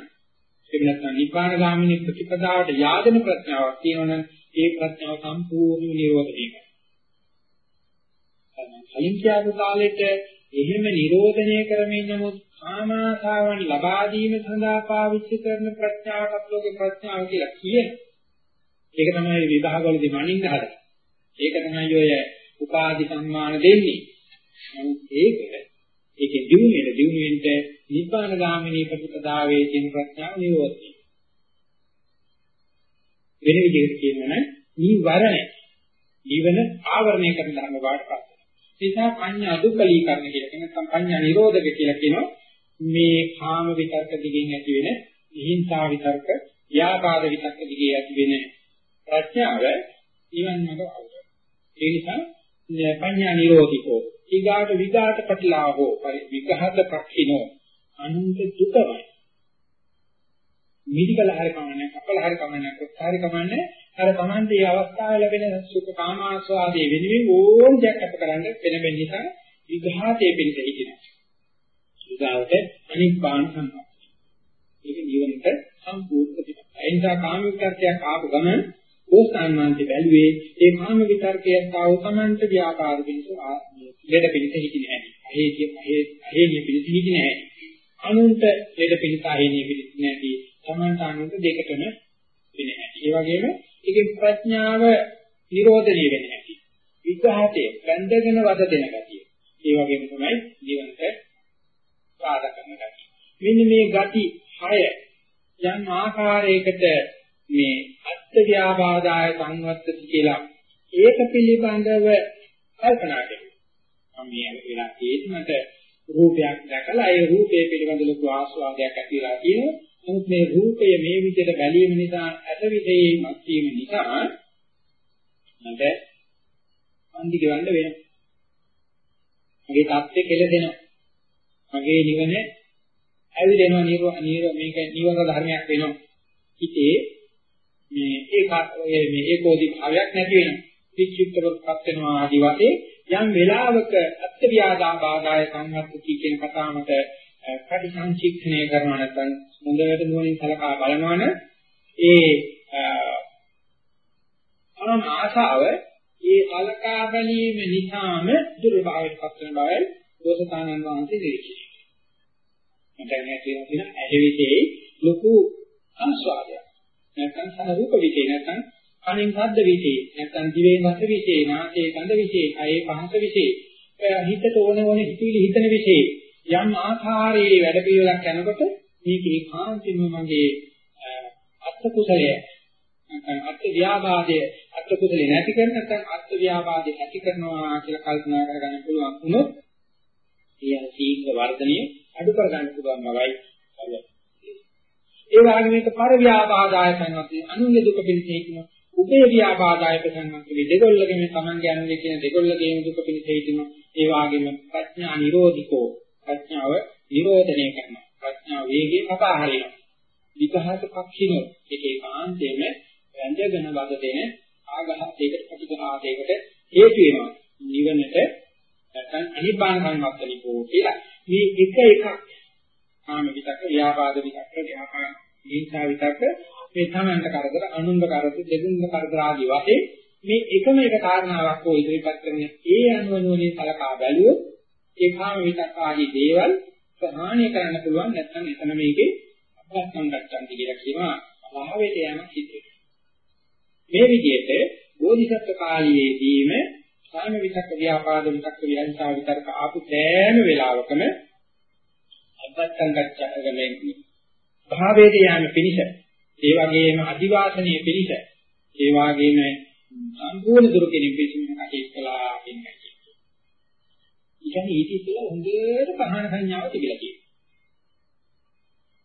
එහෙම නැත්නම් නිපාන ගාමිනී ප්‍රතිපදාවට යාදෙන ප්‍රඥාවක් තියෙනවනම් ඒ ප්‍රඥාව සම්පූර්ණ නිරෝධණය කරනවා. කලින් කියපු කාලෙට එහෙම නිරෝධනය කරමින් නමුත් කාමාශාවන් ලබා දීම සඳහා පාවිච්චි කරන ප්‍රඥාවක් ලෝකේ ප්‍රඥාව කියලා කියන. ඒක තමයි විභාගවලදී මනින්න හදන්නේ. ඒක තමයි ඔය උපාධි සම්මාන දෙන්නේ. නමුත් ඒක ඒකේ දිනුනෙට දිනුනෙන්ට නිබ්බාන ගාමිනී ප්‍රතිපදාවේ තියෙන ප්‍රඥාව නිරෝධය. වෙන විදිහට කියනවනම් නිවරණ. ජීවන ආවරණය කරන ධර්ම වාටපත්. නිසා පඤ්ඤා දුක්ඛලීකරණ කියලා කියන නැත්නම් පඤ්ඤා නිරෝධක කියලා කියනවා මේ කාම විතර්ක දිගෙන් ඇති වෙන හිංසා විතර්ක, ව්‍යාපාද විතර්ක දිගේ ඇති වෙන ප්‍රඥාව නිවන් මඟ අවුල. ඒ නිසා පඤ්ඤා නිරෝධිකෝ ඊගාට විගාට ප්‍රතිලාභෝ විගහත පක්ඛිනෝ අනන්ත දුකමයි. මිදිකල හරි කමන්නේ, කපල හරි කමන්නේ, කොහරි කමන්නේ අර තමන්ට මේ අවස්ථාවේ ලැබෙන සුඛ කාමාස්වාදයේ වෙනුවෙන් ඕන දෙයක් අප කරන්න වෙන වෙන නිසා විඝාතයේ පිණිස හිටිනවා. ඊගාවට අනිබ්බාන සම්පත්. ඒක ජීවනට සම්පූර්ණ ප්‍රතිපද. ඒ නිසා කාම විතරකයක් ආපු ගමන් ඕස්තාන්වන්ති බැලුවේ ඒ කාම විතරකයක් ආව තමන්ට ව්‍යාපාර පිණිස ලෙඩ පිණිස හිටින්නේ නැහැ. අහේ අහේ අහේ පිණිස හිටින්නේ නැහැ. අනුන්ට ලෙඩ පිණිස අහේ පිණිස නැති තමන්ට අනුන්ට දෙකටම වෙන්නේ නැහැ. ඒ වගේම ඒකේ ප්‍රඥාව නිරෝධණය වෙන්නේ නැහැ. විග්‍රහයේ බැඳගෙන වද දෙන ගතිය. ඒ වගේම තමයි ජීවනට බාධා කරන ගතිය. මෙන්න මේ ගති 6 යම් ආකාරයකට මේ අත්ත්‍ය ව්‍යාපාදාය සංවත්තති කියලා ඒක පිළිබඳව කල්පනා කරනවා. මම මේ වෙලා තියෙන්නට රූපයක් දැකලා ඒ රූපය පිළිබඳ ලොකු ආස්වාදයක් ඇති වෙලා තියෙනවා. නමුත් මේ රූපය මේ විදිහට බැලීම නිසා ඇත විදේ මැත්තීම නිසා මට අන්දි ගවන්න වෙනවා. මගේ தත්ත්වය කෙලෙදෙනවා. මගේ නිවන ඇවිදෙනවා නිර නිර මේක නිවන ධර්මයක් වෙනවා. හිතේ මේ ඒක මේ ඒකෝදි භාවයක් නැති වෙනවා. විචිත්තවත්පත් වෙනවා ආදි වශයෙන් යම් වෙලාවක අත්ත්‍යාදා බාධාය සංහත්ති කියන කතාවට පරිසංචික්ෂණය කරනවා නැත්නම් හොඳට නුවණින් සලකා බලනවනම් ඒ අනම ආශාව ඒ අලකා බැලීම නිසාම දුර්භාවයට පත් වෙන බවයි දෝසතානන් වහන්සේ දෙවිචි. මට නැතිව තියෙන ඇහිවිතේ ලොකු ආස්වාදයක්. නැත්නම් සනරූප විචේ නැත්නම් කනින් ශබ්ද විචේ නැත්නම් දිවෙන් රස විචේ නාසයේ ගඳ විචේ කයේ පහස විචේ හිතට ඕන ඕන හිතවිලි හිතන විචේ යම් ආකාරයේ වැඩ පිළිවෙලක් යනකොට මේක ඒකාන්තයෙන්ම මගේ අත්ත කුසලය නැත්නම් අත්ත ව්‍යාපාදය අත්ත කුසලේ නැති කරන නැත්නම් අත්ත ව්‍යාපාදය ඇති කරනවා කියලා කල්පනා කරගන්න පුළුවන් වුණොත් ඒ සීඝ්‍ර වර්ධනයේ අඩු කරගන්න පුළුවන් බවයි ඒ වගේම මේක පර ව්‍යාපාදාය සංවත්ති අනුන්ගේ දුක පිළිසෙයින උපේ ව්‍යාපාදාය සංවත්ති දෙගොල්ලගේ මේ Taman යන්නේ කියන දෙගොල්ලගේම දුක පිළිසෙයින ඒ වගේම ප්‍රඥා නිරෝධිකෝ. ප්‍රඥාව නිරෝධනය කරනවා. ප්‍රඥාව වේගයේ කතා හරිනවා විකහාස පක්ෂිනෝ. ඒකේ කාන්තේම වැඳගෙන වද දෙන ආඝාතයකට ප්‍රතිඝාතයකට හේතු වෙනවා. නිවනට නැත්නම් අනිබ්බාන සංවත්තනිකෝ කියලා මේ එක එකක්. කාම විතක ව්‍යාපාද විතක ව්‍යාපාර දීසා විතක මේ තමන්ට කරදර අනුන්ව කරදර දෙදුන්ව කරදර ආදී වශයෙන් මේ එකම එක කාරණාවක් හෝ ඉදිරිපත් කරන ඒ අනුවනුවනේ සලකා බැලුවොත් ඒ කාම විතක ආදී දේවල් ප්‍රහාණය කරන්න පුළුවන් නැත්නම් එතන මේකේ අපස්සම් ගන්නටි කියලා කියනවා භාවයට යෑමක් සිද්ධ මේ විදිහට බෝධිසත්ව කාලයේදීම කාම විතක්ක ව්‍යාපාද විතක්ක විහංසා විතර්ක ආපු සෑම වෙලාවකම අබ්බත්තං ගච්ඡාගෙන භාවයට යෑම පිණිස ඒ වගේම අදිවාසනීය පිණිස ඒ වගේම සම්පූර්ණ දුරු කිරීම පිණිස කටයුතු කළා කියන්නේ. ඉතින් ඊට ඉස්සෙල්ලා හොඳට පහන සංඥාව තිබිලා තියෙනවා.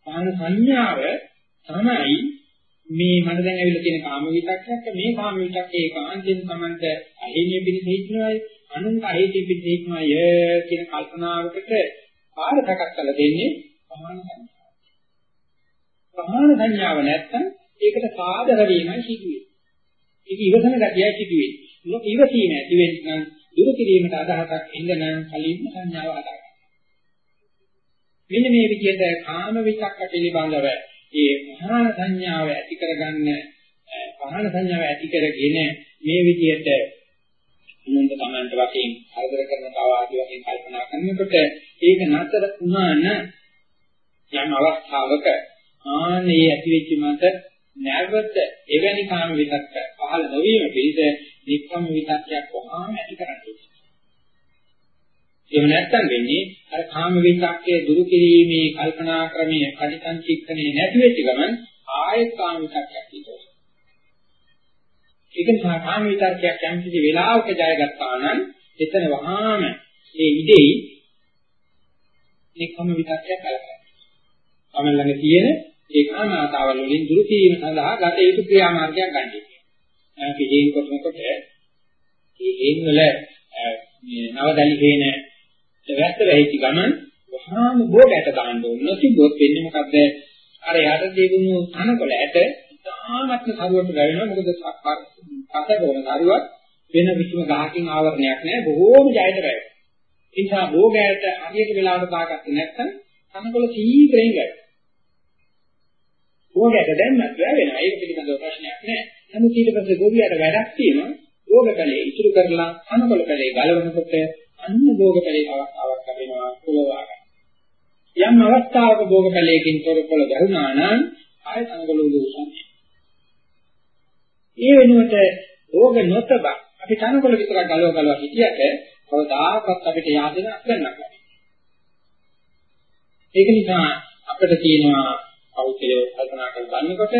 පහන සංඥාව තමයි මේ මට දැන් ඇවිල්ලා තියෙන කාම විතක්කයක් මේ කාම විතක්කේ ඒකාන්තයෙන් Tamanට අහිමිය පිණිස හිටනවායි අනුන්ට අහිමිය පිණිස හිටනවාය කියන කල්පනාවකට පාර සකස් කරලා දෙන්නේ පහන සංඥාව. පහන සංඥාව නැත්තම් ඒකට සාදර වීමයි සිදුවේ. ඒක ඉවසන ගතියයි සිදුවේ. මොකද ඉවසීම ඇති වෙන්න දුරු කිරීමට අදහසක් ඉඳන කලින් සංඥාව හදාගන්න. මෙන්න මේ විදිහට කාම විතක්ක පිළිබඳව ඒ පහන සංඥාව ඇති කරගන්න පහන සංඥාව ඇති කරගෙන මේ විදිහට මුන්ද තමන්ට වශයෙන් හරදර කරන තව ආදී වශයෙන් කල්පනා කරනකොට ඒක නතර වුණා නම් යම් අවස්ථාවක ආනේ ඇති වෙච්ච මත නැවත එවැනි කාම විතක්ක පහළ නොවීම පිළිද නික්කම විතක්කයක් කොහොම ඇති කරන්නේ එහෙම නැත්තම් වෙන්නේ අර කාම විතක්කයේ දුරු කිරීමේ කල්පනා ක්‍රමයේ පරිසංචිත්තනේ නැති වෙච්ච ගමන් ආයෙත් කාම විතක්කයක් හිතෙනවා. ඒක නිසා කාම විතක්කයක් යම් කිසි වෙලාවක ජයගත්තා නම් එතන වහාම ඒ ඉදෙයි නික්කම විතක්කයක් කලකනවා. තමයි ළඟ තියෙන ඒ කාම ආතාවල වලින් දුරු කිරීම සඳහා ගත යුතු ක්‍රියාමාර්ගයක් ගන්න. ඒක පිළිෙන් කොටනකොට ඒ හේන් වල මේ නවදලි හේන වැස්ස වෙහිච්ච ගමන් වහාම බෝගයට දාන්න ඕන නොතිබොත් වෙන්නේ මොකද්ද? අර යට දෙවුණු තනකොළ ඇට තාමත්ම සරුවට ගලනවා මොකද පස ගොන සරුවක් වෙන කිසිම ගහකින් ආවරණයක් නැහැ. බොහෝම ජයට වැවෙනවා. ඒ නිසා භෝගයට හරියට වෙලාවට දාගත්තේ නැත්නම් කනකොල සීඝ්‍රයෙන් ගැටෙනවා. භෝගයට දැන්නත් බෑ වෙනවා. ඒක පිළිබඳව ප්‍රශ්නයක් නෑ. නමුත් ඊට පස්සේ ගෝවියට වැඩක් තියෙනවා. භෝගකලේ ඉතුරු කරලා කනකොල කලේ ගලවනකොට අන්න භෝගකලේ අවස්ථාවක් ලැබෙනවා කුලවා ගන්න. යම් අවස්ථාවක භෝගකලයකින් තොර කොළ ගැහුණා නම් ආය කනකොල උදුසන්නේ. ඒ වෙනුවට භෝග නොතබ අපි කනකොල විතරක් ගලව ගලව හිටියට කවදාකවත් අපිට yaadෙන අත්දැකීමක් නැහැ. ඒක නිසා අපිට තියෙනවා පෞද්ගලිකව කල්පනා කරලා බලනකොට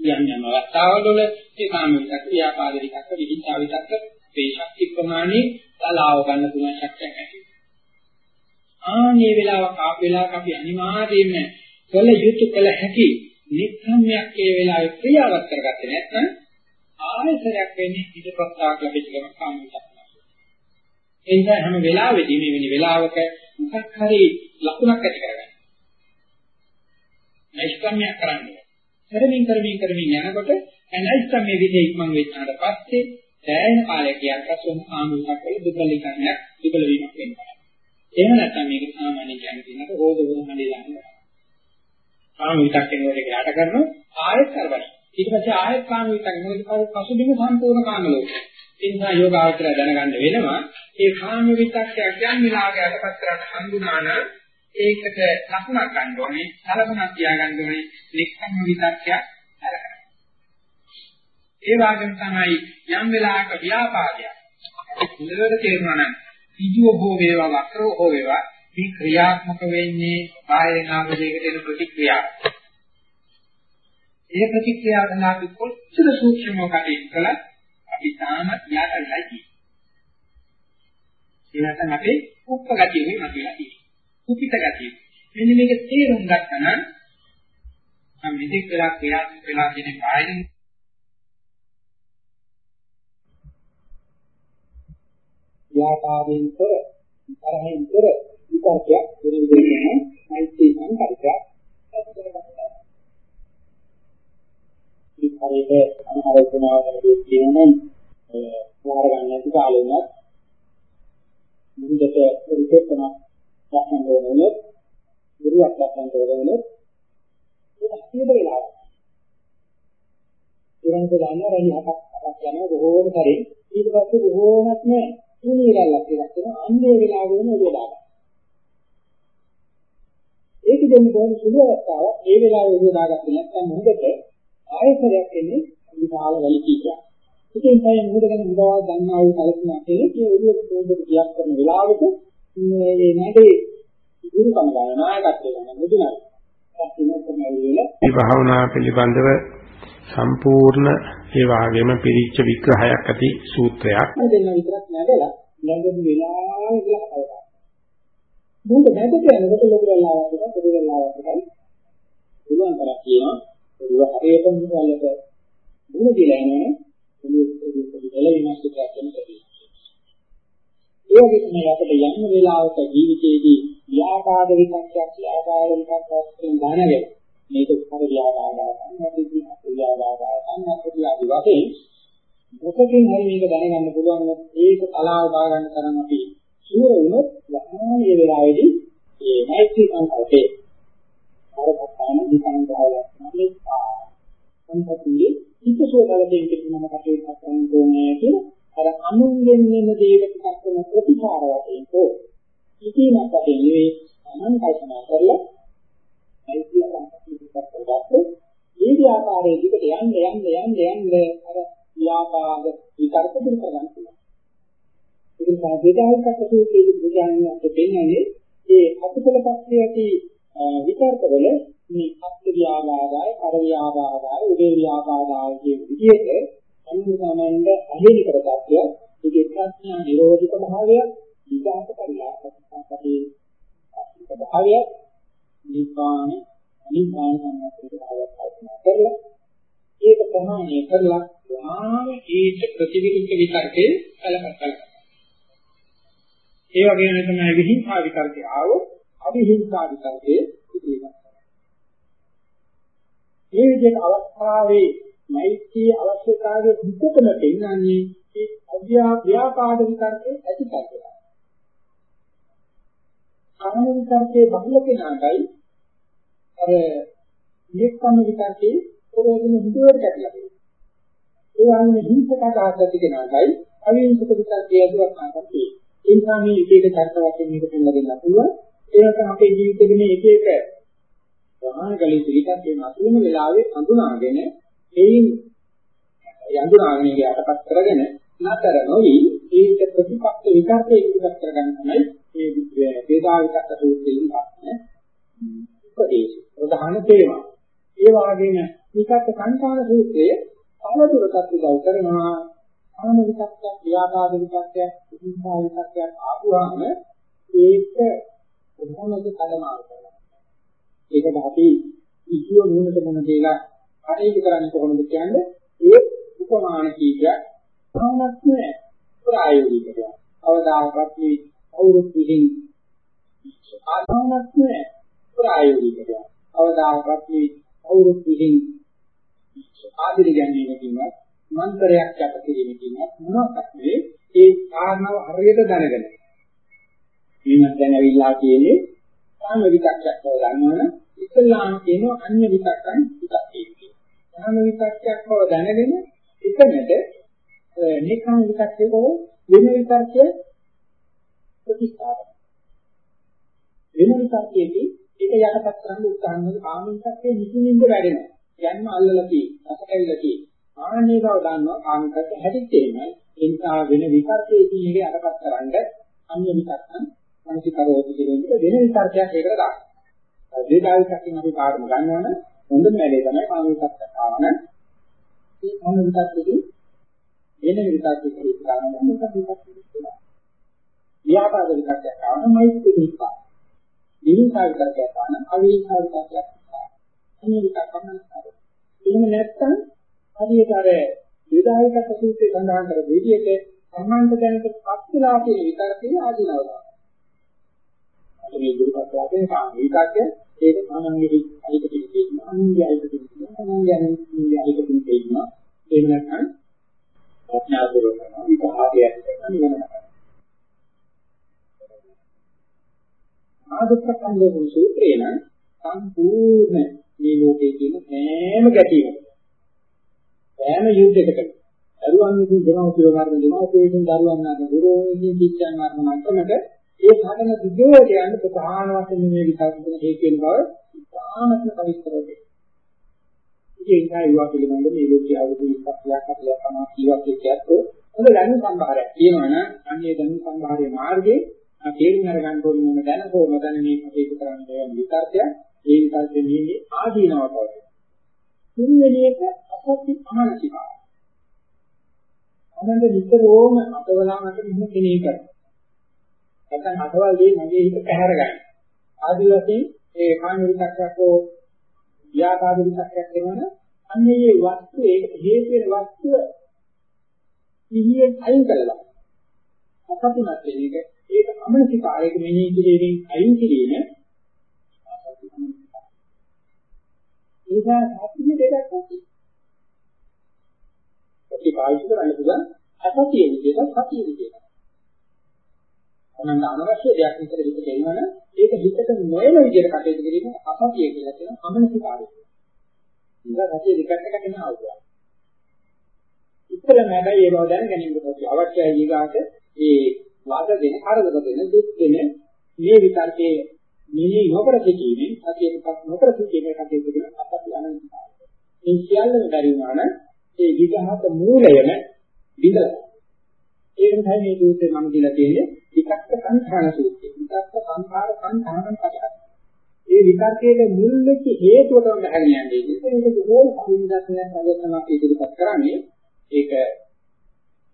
යම් යම් අවස්ථාවල වල ඒ කාම විතක්, ව්‍යාපාද විතක්, විචිතා විතක් මේ ශක්ති ප්‍රමාණය තලාව ගන්න පුළුවන් ශක්තියක් ඇති. ආනේ වෙලාවක ආප වෙලාවක අපි අනිවාර්යයෙන්ම කළ යුතු කළ හැකි නික්‍රමයක් ඒ වෙලාවේ ක්‍රියාවත් කරගත්තේ නැත්නම් ආයතරයක් වෙන්නේ පිටපත්තාක් ලැබෙච්ච ගමන් කාම විතක්. ඒ නිසා හැම වෙලාවෙදී මේ වෙනි වෙලාවක මොකක් හරි ලකුණක් ඇති කරගන්න. නෛෂ්ක්‍රමයක් කරන්නේ. කරමින් කරමින් කරමින් යනකොට නෛෂ්ක්‍රමයේ විදිහ ඉක්මන් වෙච්චාට පස්සේ දැයන කාලයක් යනකස් වෙන ආමුණක් වල දුබලීකරණයක් දුබල වීමක් වෙනවා. එහෙම නැත්නම් මේක සාමාන්‍ය කියන්නේ කියනකොට රෝධ වුණානේ ළඟ. කාම විතක් වෙනකොට ඒක යට කරනවා ආයෙත් කරවන. ඊට පස්සේ ආයෙත් කාම විතක් මොකද පසුබිම සම්පූර්ණ කාම ලෝකය. ඒ නිසා යෝගාවචරය දැනගන්න වෙනවා ඒ කාම විතක්කයක් යම් විලාගයටපත් කරන්න හඳුනා නම් ඒකට ලකුණක් ගන්න ඕනේ, සලකුණක් තියාගන්න ඕනේ, නික්කම් විතක්කයක් අරගන්න. ඒ වගේම තමයි යම් වෙලාවක ව්‍යාපාදයක් හොඳට තේරුණා නම් සිදුව හෝ වේවා වක්‍රව හෝ වේවා මේ ක්‍රියාත්මක වෙන්නේ බාහිර නාමයකට එන ප්‍රතික්‍රියාව. ඒ ප්‍රතික්‍රියාව තමයි කොච්චර සූක්ෂමව කටයුතු කළත් අපි තාමත් යාකරලා තියෙන්නේ. ඒ නැත්නම් අපේ කුප්ප ගතිය වෙයි මතුවලා තියෙන්නේ. කුපිත ගතිය. මෙන්න මේක තේරුම් ගත්තා නම් මම මෙතෙක් වෙලා ක්‍රියාත්මක වෙලා තියෙන කායින් ව්‍යාපාරයෙන් තොර තරහෙන් තොර විකාරයක් වෙන විදිහට මෛත්‍රී සංකල්පයක් හරියට අනහර වුණාවනේ කියනනම් වාර ගන්න නැති කාලෙ උනත් මුහුදට රිකෙට්ටම දක්වන්න ඕනේ. ගුරුවක් දක්වන්න ඕනේ. ඒක හරියට වෙලා. ඉරන්ක ගන්න රණි හතක් හතක් යනවා බොහෝම කරේ ඊට පස්සේ බොහෝමත් නෑ. තුනීරල්ලක් එකක් වෙනවා අන්නේ වෙලාවෙම උදේලා ඒක දෙන්නේ බොහොම සුළු අවස්ථාවක්. ඒ වෙලාවේ උදේලාගත්තේ නැත්නම් මුහුදට ආයතරයක් එන්නේ විශාල වැලි කීපයක්. ඉතින් තමයි මොකද ගැන මුදවා ගන්නා වූ කල්පනා කෙරේ ඒ ඔළුව පොඩ්ඩක් ගියක් කරන වෙලාවක මේ නැඩේ දුරුකම ගන්න නායකත්වය ගන්න මුදුනයි. මේ භාවනා පිළිබඳව සම්පූර්ණ ඒ වාගේම පිරිච්ච විග්‍රහයක් ඇති සූත්‍රයක්. දෙන්න විතරක් නැදලා ළඟම වෙලාවෙ ඉඳලා කතා කරනවා. මොකද නැදට යනකොට ලොකු වෙලාවක් එක පොඩි වෙලාවක් එකයි. පුළුවන් තරක් කියනවා ඒක හරියටම මුලට මුල කියලා එනවනේ මුල එළවෙනස් එකක් වෙනවා. ඒ වගේ තමයි අපිට යම් වෙලාවක ජීවිතයේදී ව්‍යාපාද විකල්පයක් ව්‍යාපාද විකල්පයක් කියන දැනගෙන මේක උත්තර ව්‍යාපාදයක් නැතිදී ව්‍යාපාදයක් නැතිදී ආදි වශයෙන් මොකකින් හරි මේක දැනගන්න පුළුවන් ඒක කලාව බා ගන්න තරම් අපි සූර වුණොත් වහාම මේ වෙලාවේදී මේ මෛත්‍රී සංකල්පේ අරපතාන දිසන් ගාවක් නෙමෙයි සම්පතියේ හිතසෝදලයෙන් කියන කටයුතු කරන්න ඕනේ කියලා අර අනුන්ගෙන් වෙන දේකට කරන ප්‍රතිචාර වශයෙන් හෝ ඉතිමත් වශයෙන් නෙවෙයි අනන් කල්පනා කරලා අයිතිය සම්පතියට කරගත්තොත් මේ ව්‍යාපාරයේ දිගට යන්න යන්න යන්න යන්න අර ව්‍යාපාද විතරක දුරු කරගන්න පුළුවන්. ඉතින් සාධේදායක කටයුතු බුදුන් අපට දෙන්නේ ඒ අකුසල පක්ෂයේ ඇති විතර්කවල මේ අත්ත්‍ය ව්‍යාපාරය, කර ව්‍යාපාරය, උදේ ව්‍යාපාරය කියන විදිහට අනුසමනඳ අහිමි කරගත්ය. ඒකේ ප්‍රඥා නිරෝධික භාවය, විකාශ පරිලාපකපටි භාවය, නිපාන නිපාන සම්මතක භාවයක් කල්පනා කරලා ඒක ප්‍රමාණය කරලා වාම ඊට ප්‍රතිවිරුද්ධ විතර්කේ කලකට කලකට. ඒ වගේම තමයි විහිංසා විතර්කේ ආවොත් අවිහිංසා විතරේ පිළිගන්නවා. මේ විදිහට අවස්ථාවේ මෛත්‍රී අවශ්‍යතාවය දුකම පෙන්වන්නේ ඒ අධ්‍යා ව්‍යාපාද විතරේ ඇති කරගන්න. කාම විතරකේ බහුල කෙනාටයි අර නික්කම විතරකේ පොරොදින හිතුවට කැටලා තියෙනවා. ඒ වගේ හිංසක අදහස් ඇති කෙනාටයි අවිහිංසක විතරකේ ඇදුවක් නැත්නම් තියෙනවා. ඒ නිසා මේ එක එක චර්ත වශයෙන් මේක පෙන්නලා දෙන්න පුළුවන්. ඒකට අපේ ජීවිතේ මේ එක එක ප්‍රමාණ කලින් පිළිපත් වෙන අතුරුම වෙලාවේ අඳුනාගෙන එයින් යඳුනාගෙන යටපත් කරගෙන නතර නොවි ඒක ප්‍රතිපක්ෂ විකල්පයේ ඉදිරිපත් කරගන්න තමයි මේ වේදාවිකත් සූත්‍රයෙන් ගන්න උපදේශ ප්‍රධාන තේමා. ඒ වගේම විකත් සංකාර සූත්‍රයේ අවදුරටත් උදව් කරනවා ආන විකත්ය ව්‍යාපාද විකත්ය උපින්සා විකත්ය ආපුවාම ඒක කොහොමද කලමාල් කරන්නේ. ඒකට අපි ඉජුව නුනට මොන දේලා හරියට කරන්නේ කොහොමද කියන්නේ ඒ උපමාන කීපයක් තාමත් නෑ ප්‍රායෝගිකව. අවදානවත් මේ අවුරුදු විදිහින් ආදානත් නෑ ප්‍රායෝගිකව. අවදානවත් මේ අවුරුදු විදිහින් ආදිරි ගැනීමකින්වත් මන්ත්‍රයක් යට කිරීමකින්වත් මොනවත් නෙවෙයි ඒ කාරණාව හරියට දැනගෙන. මේවත් දැන් ඇවිල්ලා කියන්නේ කාම විතක්යක් බව දන්නවනේ ඉස්ලාම් කියනවා අන්‍ය විතක්කන් විතක්කේ කියලා. කාම විතක්යක් බව දැනගෙන එතනට නිකම් විතක්කේ හෝ වෙන විතක්කය ප්‍රතිස්ථාපන. වෙන විතක්කේදී ඒක යටපත් කරන්න උත්සාහ කරන කාම විතක්කේ නිසින්ින්ද වැඩෙනවා. යන්න අල්ලලා තියෙනවා. අසකැවිලා තියෙනවා. ආන්නේ බව දන්නවා කාම විතක්ක හැදිත් එහෙමයි. ඒ නිසා වෙන විතක්කේදී ඒක යටපත් කරන්න අන්‍ය විතක්කන් මනසිකරෝධ කියන එක වෙන විතර්කයක් ඒකට දාන්න. වේදාවිතකින් අපි පාඩම ගන්නවනේ හොඳම වැඩේ තමයි කාම විතක්ක ආවන. ඒ කාම විතක්කෙදී වෙන විතක්කෙක ඉස්සරහම මොකක්ද විතක්කෙක ව්‍යාපාද විතක්කයක් ආවන මෛත්‍රී විතක්ක. විහිංසා විතක්කයක් ආවන අවිහිංසා විතක්කයක්. අනේ විතක්කම නැහැ. එහෙම නැත්නම් හරියට අර වේදාවිතක සූත්‍රයේ සඳහන් කර විදිහට සම්මාන්ත දැනට පස් වෙලා තියෙන විතර්කයේ ආධිනවනවා. අපි මේ දුරපත් කරගෙන කාම විතක්ක ඒක අනංගෙහි අයිත පිළිපෙන්න අනංගෙහි අයිත පිළිපෙන්න අනංගෙහි අනංගෙහි අයිත පිළිපෙන්න එහෙම නැත්නම් ප්‍රඥා දුරකන විභාගයක් කරන නිවනකට ආදත්තකන්දේ සූත්‍රේ නම් සම්පූර්ණ මේ ලෝකයේ තියෙන හැම ගැටීමක් හැම යුද්ධයකටම දරුවන් විසින් දෙනවා කියලා මරන දෙනවා ඒ විසින් දරුවන් මරන ගුරුවරුන් විසින් ශික්ෂා මරන මට්ටමට ඒ සාධන දිගට යන්න ප්‍රධාන වශයෙන් මේ විකල්පන හේතු වෙන බව ඉතාමත්ම පරිස්තර වෙයි. ඉතින් ඒකයි ඒවා පිළිබඳව මේ ලෝකයේ අවුරුදු 20ක් 40ක් තමයි ජීවත් වෙච්චත් හොඳ දැනුම් සම්භාරයක් තියෙනවා නම් අන්නේ දැනුම් සම්භාරයේ මාර්ගයේ තේරුම් අරගන්න ඕන මොන දැන හෝ නොදැන මේ කටයුතු කරන්න බැහැ විකල්පය ඒ විකල්පෙ නිමේ ආදීනව පවතී. තුන්වෙනි එක අසත්‍ය අමනසිකාරය. අනන්ත විතරෝම අතවලා මට මෙහෙම කෙනේ කරනවා. නැත්නම් අතවල් දේ මගේ හිත පැහැර ගන්න. ආදි වශයෙන් ඒ කාම විතක්කයක් හෝ ව්‍යාපාද විතක්කයක් වෙනවනම් අන්නේ මේ වස්තු ඒක හේතු වෙන වස්තුව ඉහියෙන් අයින් කළා. අසතුටුමත් වෙන එක ඒක අමනසිකාරයක මෙනෙහි කිරීමෙන් අයින් කිරීම ඒසා සාපිය දෙකක් තියෙනවා. අපි පාවිච්චි කරන්න පුළුවන් අසතිය විදිහට සතිය විදිහට. තමන්ට අනවශ්‍ය දෙයක් විතර හිතට එනවනම් ඒක හිතට නොයන විදිහට කටයුතු කිරීම අපතිය කියලා කියන අමනසිකාරය. ඉතින් සතිය දෙකක් එකට එන අවුලක්. ඉතල හැබැයි ඒ බව දැන ගැනීමට අවශ්‍යයි ඊගාට ඒ වාද දෙන, කරදර දෙන, දුක් දෙන මේ විතර්කයේ නිලි නොකර සිටීමෙන් සතියටපත් නොකර සිටීමේ කටයුතු කරන අපති අනන්තකාරය. මේ සියල්ලම බැරි වුණා නම් ඒ විගහත මූලයම විඳලා ඒක තමයි මේ සූත්‍රේ මම කියලා කියන්නේ විතක්ක සංඛාන සූත්‍රය. විතක්ක සංඛාර සංඛානන් කතා. ඒ විතක්කයේ මුල් වෙච්ච හේතුව තමයි ගහගෙන යන්නේ. ඒක ඕන සම්මුදස්නයක් අවසනක් ඉදිරිපත් කරන්නේ. ඒක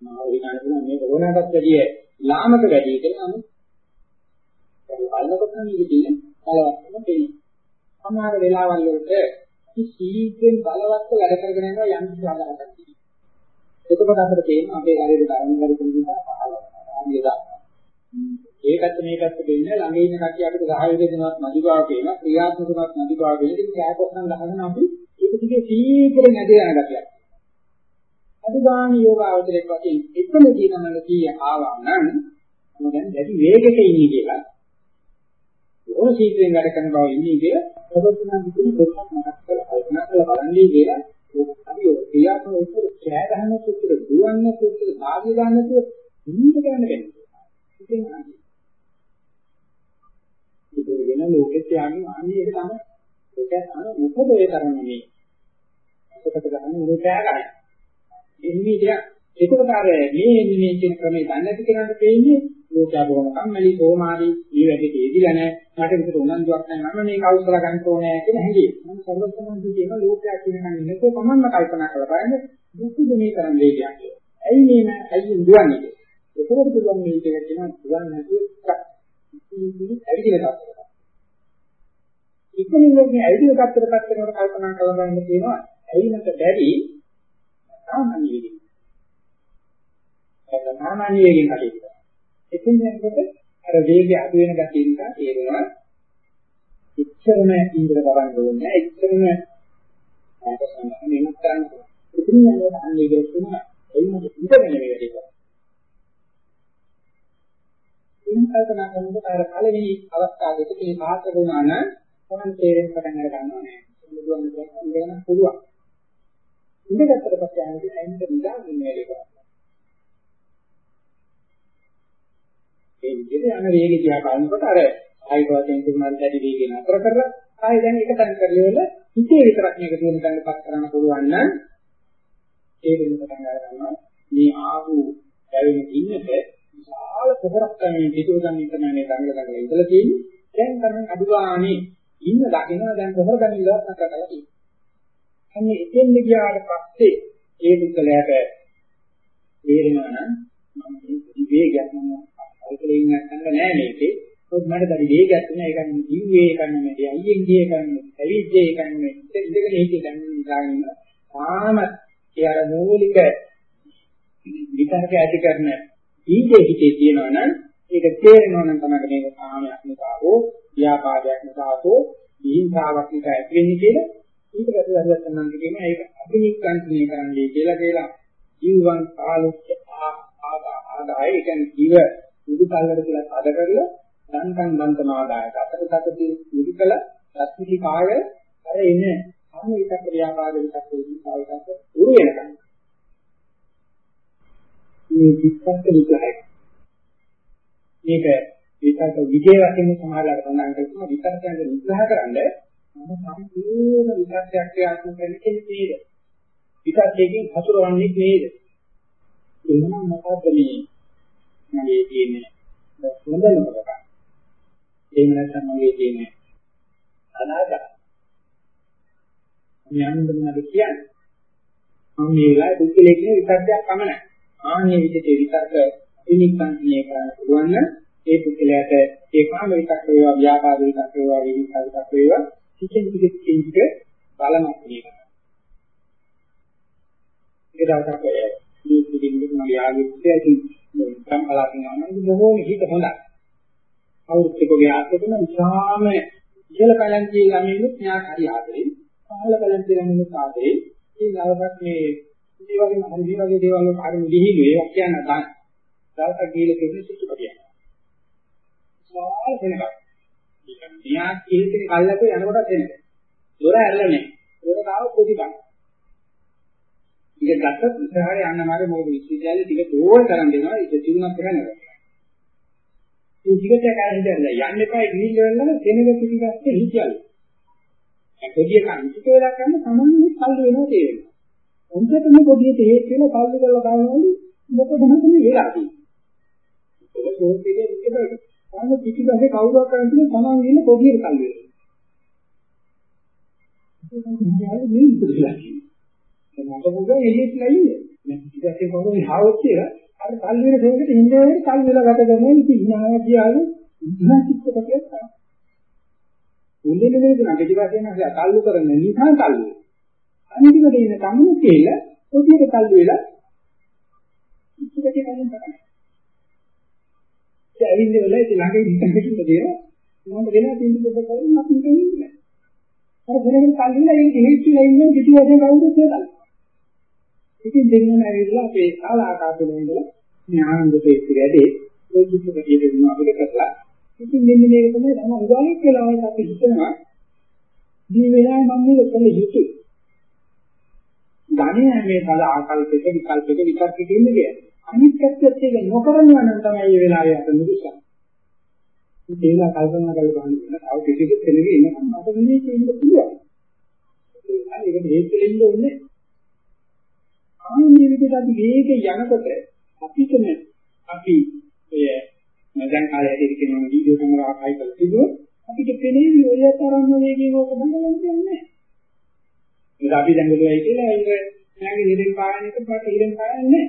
මාව විනාඩ තුන මේක ඕනකට වැඩිය ලාමක වැඩි කියලා නම් බලනකොට නම් මේක තියෙන බලවත්කම දෙන්නේ. සමහර වෙලාවල් වලට සීක්‍රෙන් බලවත්ව වැඩ කරගෙන යනවා යම් කිසි ආකාරයකට. එතකොට අපිට තේරෙනවා අපේ ශරීරයට අරමුණු වැඩි කරන නිසා පහළ ආදියදා. ඒකත් මේකත් දෙන්නේ ළඟ ඉන්න කට්ටිය අපිට සහාය දෙනවත් මදිභාව කියන ක්‍රියාත්මකවත් මදිභාව කියන ඉතින් කෑකොස්සන් ගහගෙන අපි ඒක දිගේ සීක්‍රෙන් ඇද යන ගතියක්. අදුගාන යෝගාවචරයක් වශයෙන් එතනදී නම් කීය ආවා නම් මම දැන් දැඩි වේගයක ඉන්නේ කියලා සීතලෙන් වැඩ කරන බව ඉන්නේ කියලා ඔබතුමා කිසිම දෙයක් මතක් කරලා කල්පනා කරලා බලන්නේ කියලා අපි ඔය ක්‍රියාත්මක උත්තර කෑ ගන්න උත්තර දුවන්න උත්තර සාධි ගන්න උත්තර ඉන්න ගන්න බැහැ. ඉතින් ඒක වෙන ලෝකෙත් යන්නේ අනිත් එක තමයි ඒක අන මොකද ඒ කරන්නේ මේ. ඒකට ගන්න උරු කෑ ගන්න. එන්නේ ටික එතකොට අර මේ මේ කියන ක්‍රමේ දන්නේ නැති කෙනාට පේන්නේ ලෝකයා බොහොම කම්මැලි කොමාරි මේ වැඩේ තේදිලා නැහැ මට විතර උනන්දුවක් නැහැ මම මේක අවශ්‍ය කරගන්න ඕනේ කියන හැඟීම මම සර්වසම්මන්ති කියන ලෝකයා කියන නම් ඉන්නකෝ මමම කල්පනා කරලා බලන්න දුක්ඛ දෙනේ කරන්න දෙයක් කියලා ඇයි මේ ඇයි දුවන්නේ ඒකවල පුළුවන් මේ දෙයක් කියන දුවන්නේ නැතුව ඇවිදින තත්ත්වයක් ඉක්මනින් මේ ඇවිදින තත්ත්වයකට වෙනකොට කල්පනා කරලා බලන්න තියෙනවා. ඇයි මට බැරි සාමාන්‍ය වෙන්නේ ඒක සාමාන්‍ය වේගෙන් කටයුතු. එතින් යනකොට අර වේගය අඩු වෙන ගැටිය නිසා තේරෙනවා. ඉච්ඡරම ඉන්ද්‍ර බලන්න ඕනේ ඉච්ඡරම ආකර්ෂණ වෙනස් කරන්න ඉතින් යනකොට අන්නේ කියන එන්නද ඉඳගෙන මේ වැඩේ කරා ඉතින් කල්පනා කරනකොට අර පළවෙනි අවස්ථාවේදී මේ පාත්‍ර වුණා නම් කොහොමද තේරෙන්න පටන් අර ගන්නව නෑ බුදුන් වහන්සේ පුළුවන්. ඉඳගත්තට පස්සේ ආන්නේ ඇයිද නිදාගෙන මේ වැඩේ කරා. ඒ විදිහට යන වේගය දිහා බලනකොට අර ආයත වශයෙන් තුනක් දැඩි වේගය නතර කරලා ආයෙ දැන් එක තැන කරලිවල හිතේ විතරක් මේක දින ගන්නපත් කරන්න පුළුවන් නම් ඒ වෙන පටන් ගන්නවා මේ ආපු දැවෙන ඉන්නක විශාල පොහොරක් තමයි පිටුදන් ඉන්ටර්නෙට් දඟල දඟල ඉඳලා තියෙන්නේ. දැන් තමයි අදුගානේ ඉන්න දකින්න දැන් පොහොර ගනින්නවත් නැතලා තියෙන්නේ. අන්නේ එතෙන් ගියාට පස්සේ ඒ මුකලයට තේරෙනවා නම් මම මේ වේගයක් මම කල්පලෙන් නැත්නම් නෑ මේකේ. ඒත් මට බරි වේගයක් නෑ. ඒක නම් ජීවේ කන්නේ මේ අයියෙන් ගියේ කන්නේ ඇවිද්දේ කන්නේ ඉඳගෙන හිටිය කන්නේ නිදාගෙන තාම ඒ අර මූලික විතරක ඇති කරන ඊජේ හිතේ තියෙනවා නම් ඒක තේරෙනවා නම් තමයි මේක කාමයක් නිසා හෝ ව්‍යාපාරයක් නිසා හෝ හිංසාවක් නිසා ඇති වෙන්නේ කියලා ඊට පස්සේ හරියට නම් කියන ඒක අභිනික්කන්තිය කරන්නේ කියලා කියලා. ජීවන් කාලොච්ච ආදාය ඒ කියන්නේ ජීව මුදු කල්ලර කියලා අද කරලා සංකම් බන්තමාදායක අතට තකදී මුදු කළ සත්‍විති කාය අර එන සම විතක් ව්‍යාපාද විතක් විපාකයක් උරු වෙනකම් මේ විස්සක් විග්‍රහය මේක විතක් විජේ වශයෙන් සමාහලකට සඳහන් කරනවා විතක්යන්ට විග්‍රහ කරන්නේ මම සම්පූර්ණ විතක්යක් ක්‍රියාත්මක කරන්නේ නේද විතක්යෙන් හසුරවන්නේ නේද එහෙනම් මොකද්ද මේ මගේ තියෙන හොඳම කොට. එහෙම නැත්නම් මගේ තියෙන අනාගත. යන්නද මොනවද කියන්නේ? මම මේ වෙලාවේ දුක්ඛලේ කියන විතරක් පමණයි. ආන්නේ විදිහට විතරක විනික්කන්තිය කරන්න පුළුවන් නම් ඒ පුද්ගලයාට ඒ කාම විතක් වේවා ව්‍යාපාද විතක් වේවා විවිධ විතක් වේවා කිසිම කිසි කෙනෙකුට බලමත් වෙනවා. ඒක දවසක් මේ පිටින් මගේ ආගිත්තේ සම්පලාකින් යනවා බොහෝම හිත හොඳයි. අවුරුද්දකගේ ආත්මකම ඉතාම ඉහළ කලන්තියේ ළමිනුත් න්යාය හරි ආදරේ. පහළ කලන්තියේ ළමිනුත් ආදරේ. මේ දවසක් මේ මේ වගේ හරි මේ වගේ දේවල් වලට හරි දිහිලු ඒවක් කියන්න තමයි. දවසක් ගිහලා කෙනෙක් සිතුවා කියන්නේ. සාල් වෙනකම්. න්යාය කීර්තික කල්ලක යනකොට එන්නේ. දොර ඇරලා නැහැ. දොර තාම පොඩිකම්. ඉතින් ගත්තත් ඉස්සරහට යන්න මාගේ මොකද විශ්වවිද්‍යාලේ ටික දෝල් කරන් දෙනවා ඒක ජීවනක් කරන්නේ. මේ ටිකට කාරිදලා යන්න එපා ගිහින් වෙනනම් දෙනක පිටිගස්සේ හිතියලු. පොඩිය කන්තික වෙලා කරන සමන්නේ කල්ලි වෙනවා තේරෙනවා. උන්ටම පොඩියට හේත් වෙන කල්ලි කරලා බලනවලු මොකද මොකද වෙලා තියෙන්නේ. ඒක සෝපිතේ විකද අන්න පිටිගස්සේ කවුරුවක් කරන්නේ තමන් ඉන්න පොඩියට කල්ලි වෙනවා. ඒක මේ ඉතිරිලා මට මොකද එළියට නැන්නේ. මම ඊට පස්සේ කොහොමද හාවොත් කියලා අර කල් වෙන දෙයකට ඉන්නේ කල් වෙලා ගත කරනවා ඉතින් ඉනාව කියාවේ ඉන්න චිත්තකයක් තමයි. මුලින්ම මේක නම් පිටිපස්සේ නම් කල්ලු කරන නිසා කල්ලු. අනිතිකට ඉන්න කමුණු කියලා ඔතියට කල්ලු වෙලා චිත්තකේ කලින් තමයි. ඒ ඇවිල්ලා වෙලා ඉතින් ළඟ ඉන්න කෙනෙකුට දෙනවා. මම වෙනවා තින්දු පොඩ්ඩක් කරලා අපි නිකන් ඉන්නේ. අර වෙනකන් කල්ලිලා ඒක හේතුලා ඉන්නේ පිටිපස්සේ කවුරුත් කියලා. ඉතින් දෙන්නම ඇවිල්ලා අපේ ශාලා ආකාශවල ඉඳලා මේ ආනන්ද තේස්ති වැඩේ ඒ කිසිම කීයකින් අපිට කරලා ඉතින් මෙන්න මේක තමයි තමයි උදාහරණයක් වෙලාවට අපි හිතනවා මේ වෙලාවේ මම මේක කළ යුතුයි. ධනෙ මේ තල ආකල්පයක විකල්පයක විකල්පයක ඉන්නේ කියන්නේ. අනිත් පැත්තත් ඒක නොකරනවා නම් තමයි මේ වෙලාවේ අපිට නුදුසක්. ඒලා කල්පනා කරලා බලන්න තව කිසි කෙනෙක් ඉන්නකම් මට මේක ඉන්න පුළුවන්. ඒක හේතු වෙන්න ඕනේ. ආන්නේ විදිහට අපි වේගෙ යනකොට අපිටම අපි ඔය මදන් කාලේ කියනවා වීඩියෝ කැමරාවක් හයි කරලා තිබුණොත් අපිට පෙනේවි ඔය තරම්ම වේගෙන් ඕක බඳගන්න දෙන්නේ නැහැ. අපි දැන් ගලුවයි කියලා ඒක නැගේ හිරෙන් පායන එක පාට හිරෙන් පායන්නේ නැහැ.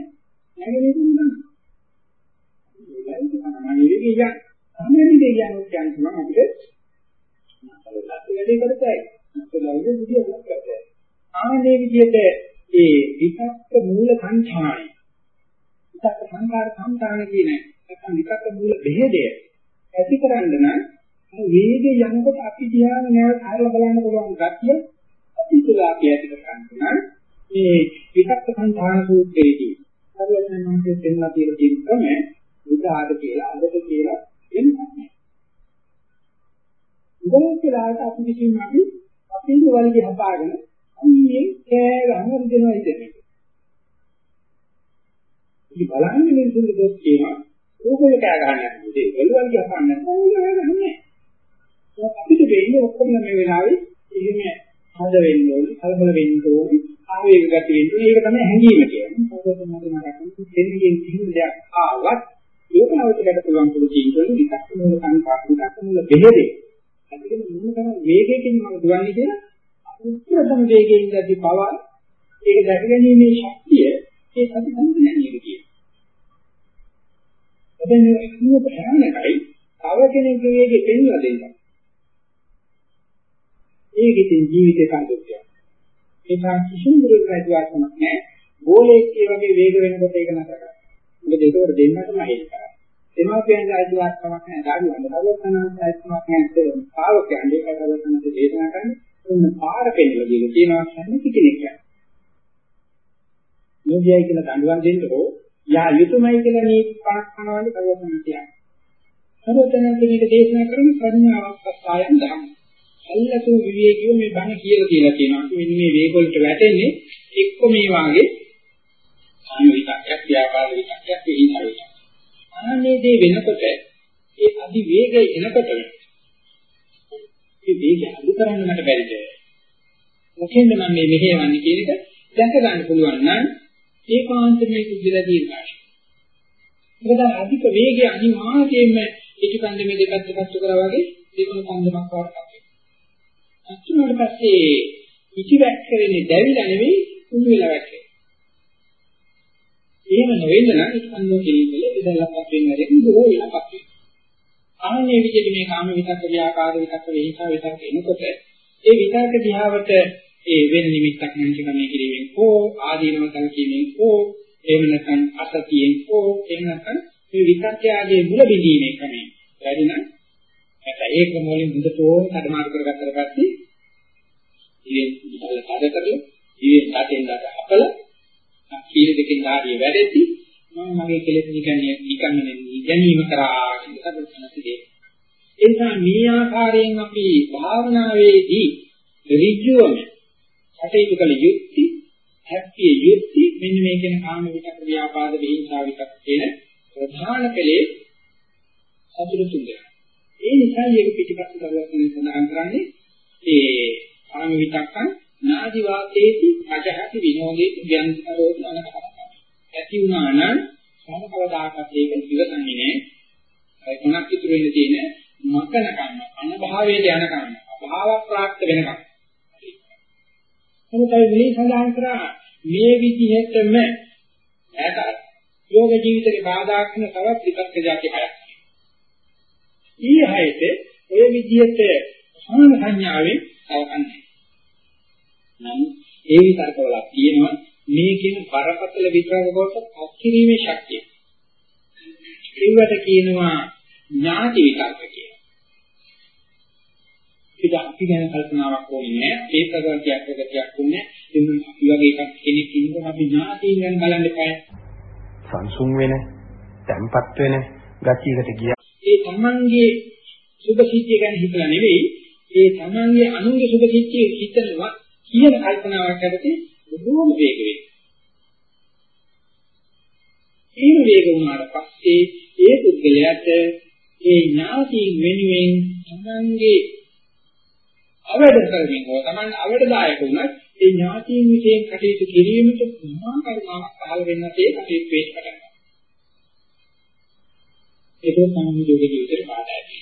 නැගේ නේද නේද? ඒකයි තමයි වේගෙ යන්නේ. සාමාන්‍ය දේ කියන්නේ කියන්නේ අපිට වැඩි කරතයි. අපලවගේ විදිය කරතයි. ආන්නේ විදියට ඒ විකක්ක මූල සංඛාණය. විකක්ක සංඛාර සංඛාණය කියන නැත්නම් විකක්ක මූල බෙහෙදය ඇති කරන්න නම් වේගය යනකොට අපි දිහාම නැවත හරලා බලන්න පුළුවන් ගැතිය අපි තුලා ඇති කරගන්න නම් මේ විකක්ක සංඛාන සූත්‍රයේදී හරියට මම දෙන්නා කියලා කියන ක්‍රමය උදාහරණ කියලා අදට කියලා වෙනසක් නැහැ. උදාහරණ කියලා අපි කිසිම අපි අපේ වලගේ හපාගෙන අන්නේ කෑ ගන්න දෙනවා ඉතින්. ඉතින් බලන්නේ මේ සුදු දෙයක් කියනවා ඕකේ කෑ ගන්න යන්නේ. ඒ වලගේ හපන්න නැහැ. අපිට වෙන්නේ ඔක්කොම මේ වෙලාවේ එහෙම හද වෙන්න ඕනේ, කලබල වෙන්න ඕනේ, ආවේග ගති වෙන්න ඕනේ. ඒක තමයි හැඟීම කියන්නේ. මොකද මම මතකයි දෙන්නේ කිසිම දෙයක් ආවත් ඒක නවත්තකට පුළුවන් පුළු ජීවිතවල විකක් මූල සංකාර විකක් මූල බෙහෙදේ. ඇත්තටම මොන තරම් වේගයකින් මම දුවන්නේ කියලා උත්තරතම වේගයෙන් ඉඳි පව ඒක දැක ගැනීමේ ශක්තිය ඒ සති සම්පූර්ණ නේද කියන්නේ. හැබැයි මේ ඉක්මනට හැරෙනකයි තව කෙනෙකුගේ වේගෙ පෙන්වලා දෙන්න. ඒකෙන් ජීවිතේ සම්පූර්ණයි. ඒ නිසා කිසිම දුරකට වැඩිවාසමක් නැහැ. ගෝලයේ වගේ වේග වෙනකොට ඒක නතර කරන්න. මොකද ඒකවල දෙන්නටම හේතු කරා. දෙමාපියන්ගේ අයිතිවාසිකමක් නැහැ. දරුවන්ට දරුවන්ට අයිතිවාසිකමක් නැහැ. පාවකයන් ඒකයි දරුවන්ට දේශනා කරන්නේ. උන්න පාර පෙන්නලා දීලා තියෙනවා කැමති කෙනෙක් යන. නෝගියයි කියලා දඬුවම් දෙන්නකෝ යා යුතුයමයි කියලා මේ පාක් කරනවානේ කවදාවත් කියන්නේ. සර්වඥයන් මේක දේශනා කරන ප්‍රඥාවක් අස්සයන් දහම්. අල්ලතු විවේකීව මේ බණ කියලා කියලා කියනවා. මෙන්න මේ වේග වලට වැටෙන්නේ එක්ක මේ වාගේ අනු විතක්යක් ව්‍යාපාර විතක්යක් විහිදා විතක්. අනන්නේ දේ වෙනකොට ඒ අදි වේගය එනකොට ඒ වේගය අඩු කරන්න මට බැරිද? මොකෙන්ද මම මේ මෙහෙයවන්නේ කියන එක දැක ගන්න පුළුවන් නම් ඒකාන්තමේ කුද්ධිලා දීර්ඝාෂ. මොකද අධික වේගය අනිවාර්යයෙන්ම පිටිපන්දමේ දෙකත් එකතු කරා වගේ දෙකම පන්දමක් වඩපත් වෙනවා. අච්චුනට පස්සේ ඉති වැක්කරෙන්නේ දැවිලා නෙවෙයි කුණු වෙලා වැක්කේ. එහෙම නොවෙන්න නම් ස්කන්ධෝ කෙලින්වල ඉඳලාපත් වෙන්නේ නැති දුරෝ වෙලාපත් වෙනවා. ආන්නේ විදිහට මේ කාම විතක්ක ව්‍යාපාද විතක්ක වේහිතා විතක්ක එනකොට ඒ විතක්ක දිහාවට ඒ වෙන නිමිත්තක් නැතිකමේ කිරීමෙන් හෝ ආදීනව සංකීමෙන් හෝ එහෙම නැත්නම් අසතියෙන් හෝ එහෙම නැත්නම් මේ විතක්කයාගේ මුල බිඳීමේ ක්‍රමයෙන් වැඩි නම් නැත්නම් ඒ ක්‍රම වලින් මුදතෝම කඩමාරු කරගත්තට පස්සේ ඉතින් ඉතල කාර්ය කරලා ඉතින් සාතෙන් දාට අපල කීල දෙකෙන් ආදී වැඩෙති මම මගේ කෙලෙස් නිකන්නේ නිකන්නේ ගැනීම කරා කියන කතාවයි. ඒ නිසා මේ ආකාරයෙන් අපි භාවනාවේදී ඍජුවම කටයුතු කළ යුක්ති හැප්පිය යුක්ති මෙන්න මේ කියන කාම විතක් ව්‍යාපාද විහිංසා විතක් කියන ප්‍රධාන පෙළේ සතුරු තුන්දෙන. ඒ නිසා මේක පිටිපස්ස කරවන්න සඳහන් කරන්නේ ඒ කාම විතක්කන් නාදි වාතේති අජහති විනෝදේති ව්‍යන්තරෝධ අනකරණ. ඇති වුණා නම් කොහොම කවදාකවත් ඒක ඉවසන්නේ නැහැ. ඒ තුනක් ඉතුරු වෙන්න තියෙන මකන කන්න, අනභාවයට යන කන්න, අභාව ප්‍රාප්ත වෙනකම්. මොකද මේ සඳහන් කරා මේ විදිහටම ඈත යෝග ජීවිතේ බාධා කරන තවත් විපක්ක જાති හයක්. ඊ හයට ඔය විදිහට සමාන සංඥාවෙන් අවකන්නේ. නම් ඒ විතරකවල කියනවා මේ කියන බරපතල විතරක කොට අත්කිරීමේ ශක්තිය. ඒවට කියනවා ඥාති විතර්ක කියලා. ඒක අපි ගැන කල්පනාවක් ඕනේ නෑ. ඒක කරගතියක් කරගතියක් ඕනේ. එන්න අපි වගේ එකක් කෙනෙක් ඉන්නකොට අපි ඥාතීන් ගැන බලන්න එපා. සංසුන් වෙන, තැම්පත් වෙන ගතියකට ගියා. ඒ තමන්ගේ සුභ සිද්ධිය ගැන හිතලා නෙවෙයි ඒ තමන්ගේ අනුන්ගේ සුභ සිද්ධිය හිතනවා කියන කල්පනාවක් ඇති බොහෝම වේග වේ. ඒ වේග වුණාට පස්සේ ඒ පුද්ගලයාට ඒ ඥාතියින් වෙනුවෙන් තමන්ගේ අවඩ කරමින් හෝ තමන් අවඩදායක වුණත් ඒ ඥාතියින් විසින් කටයුතු කිරීමට මහා කරුණාවක් පහළ වෙන්නට ඒ කටයුතු වෙන්න පටන් ගන්නවා. ඒක තමයි යෝග ජීවිතේ බාධායි.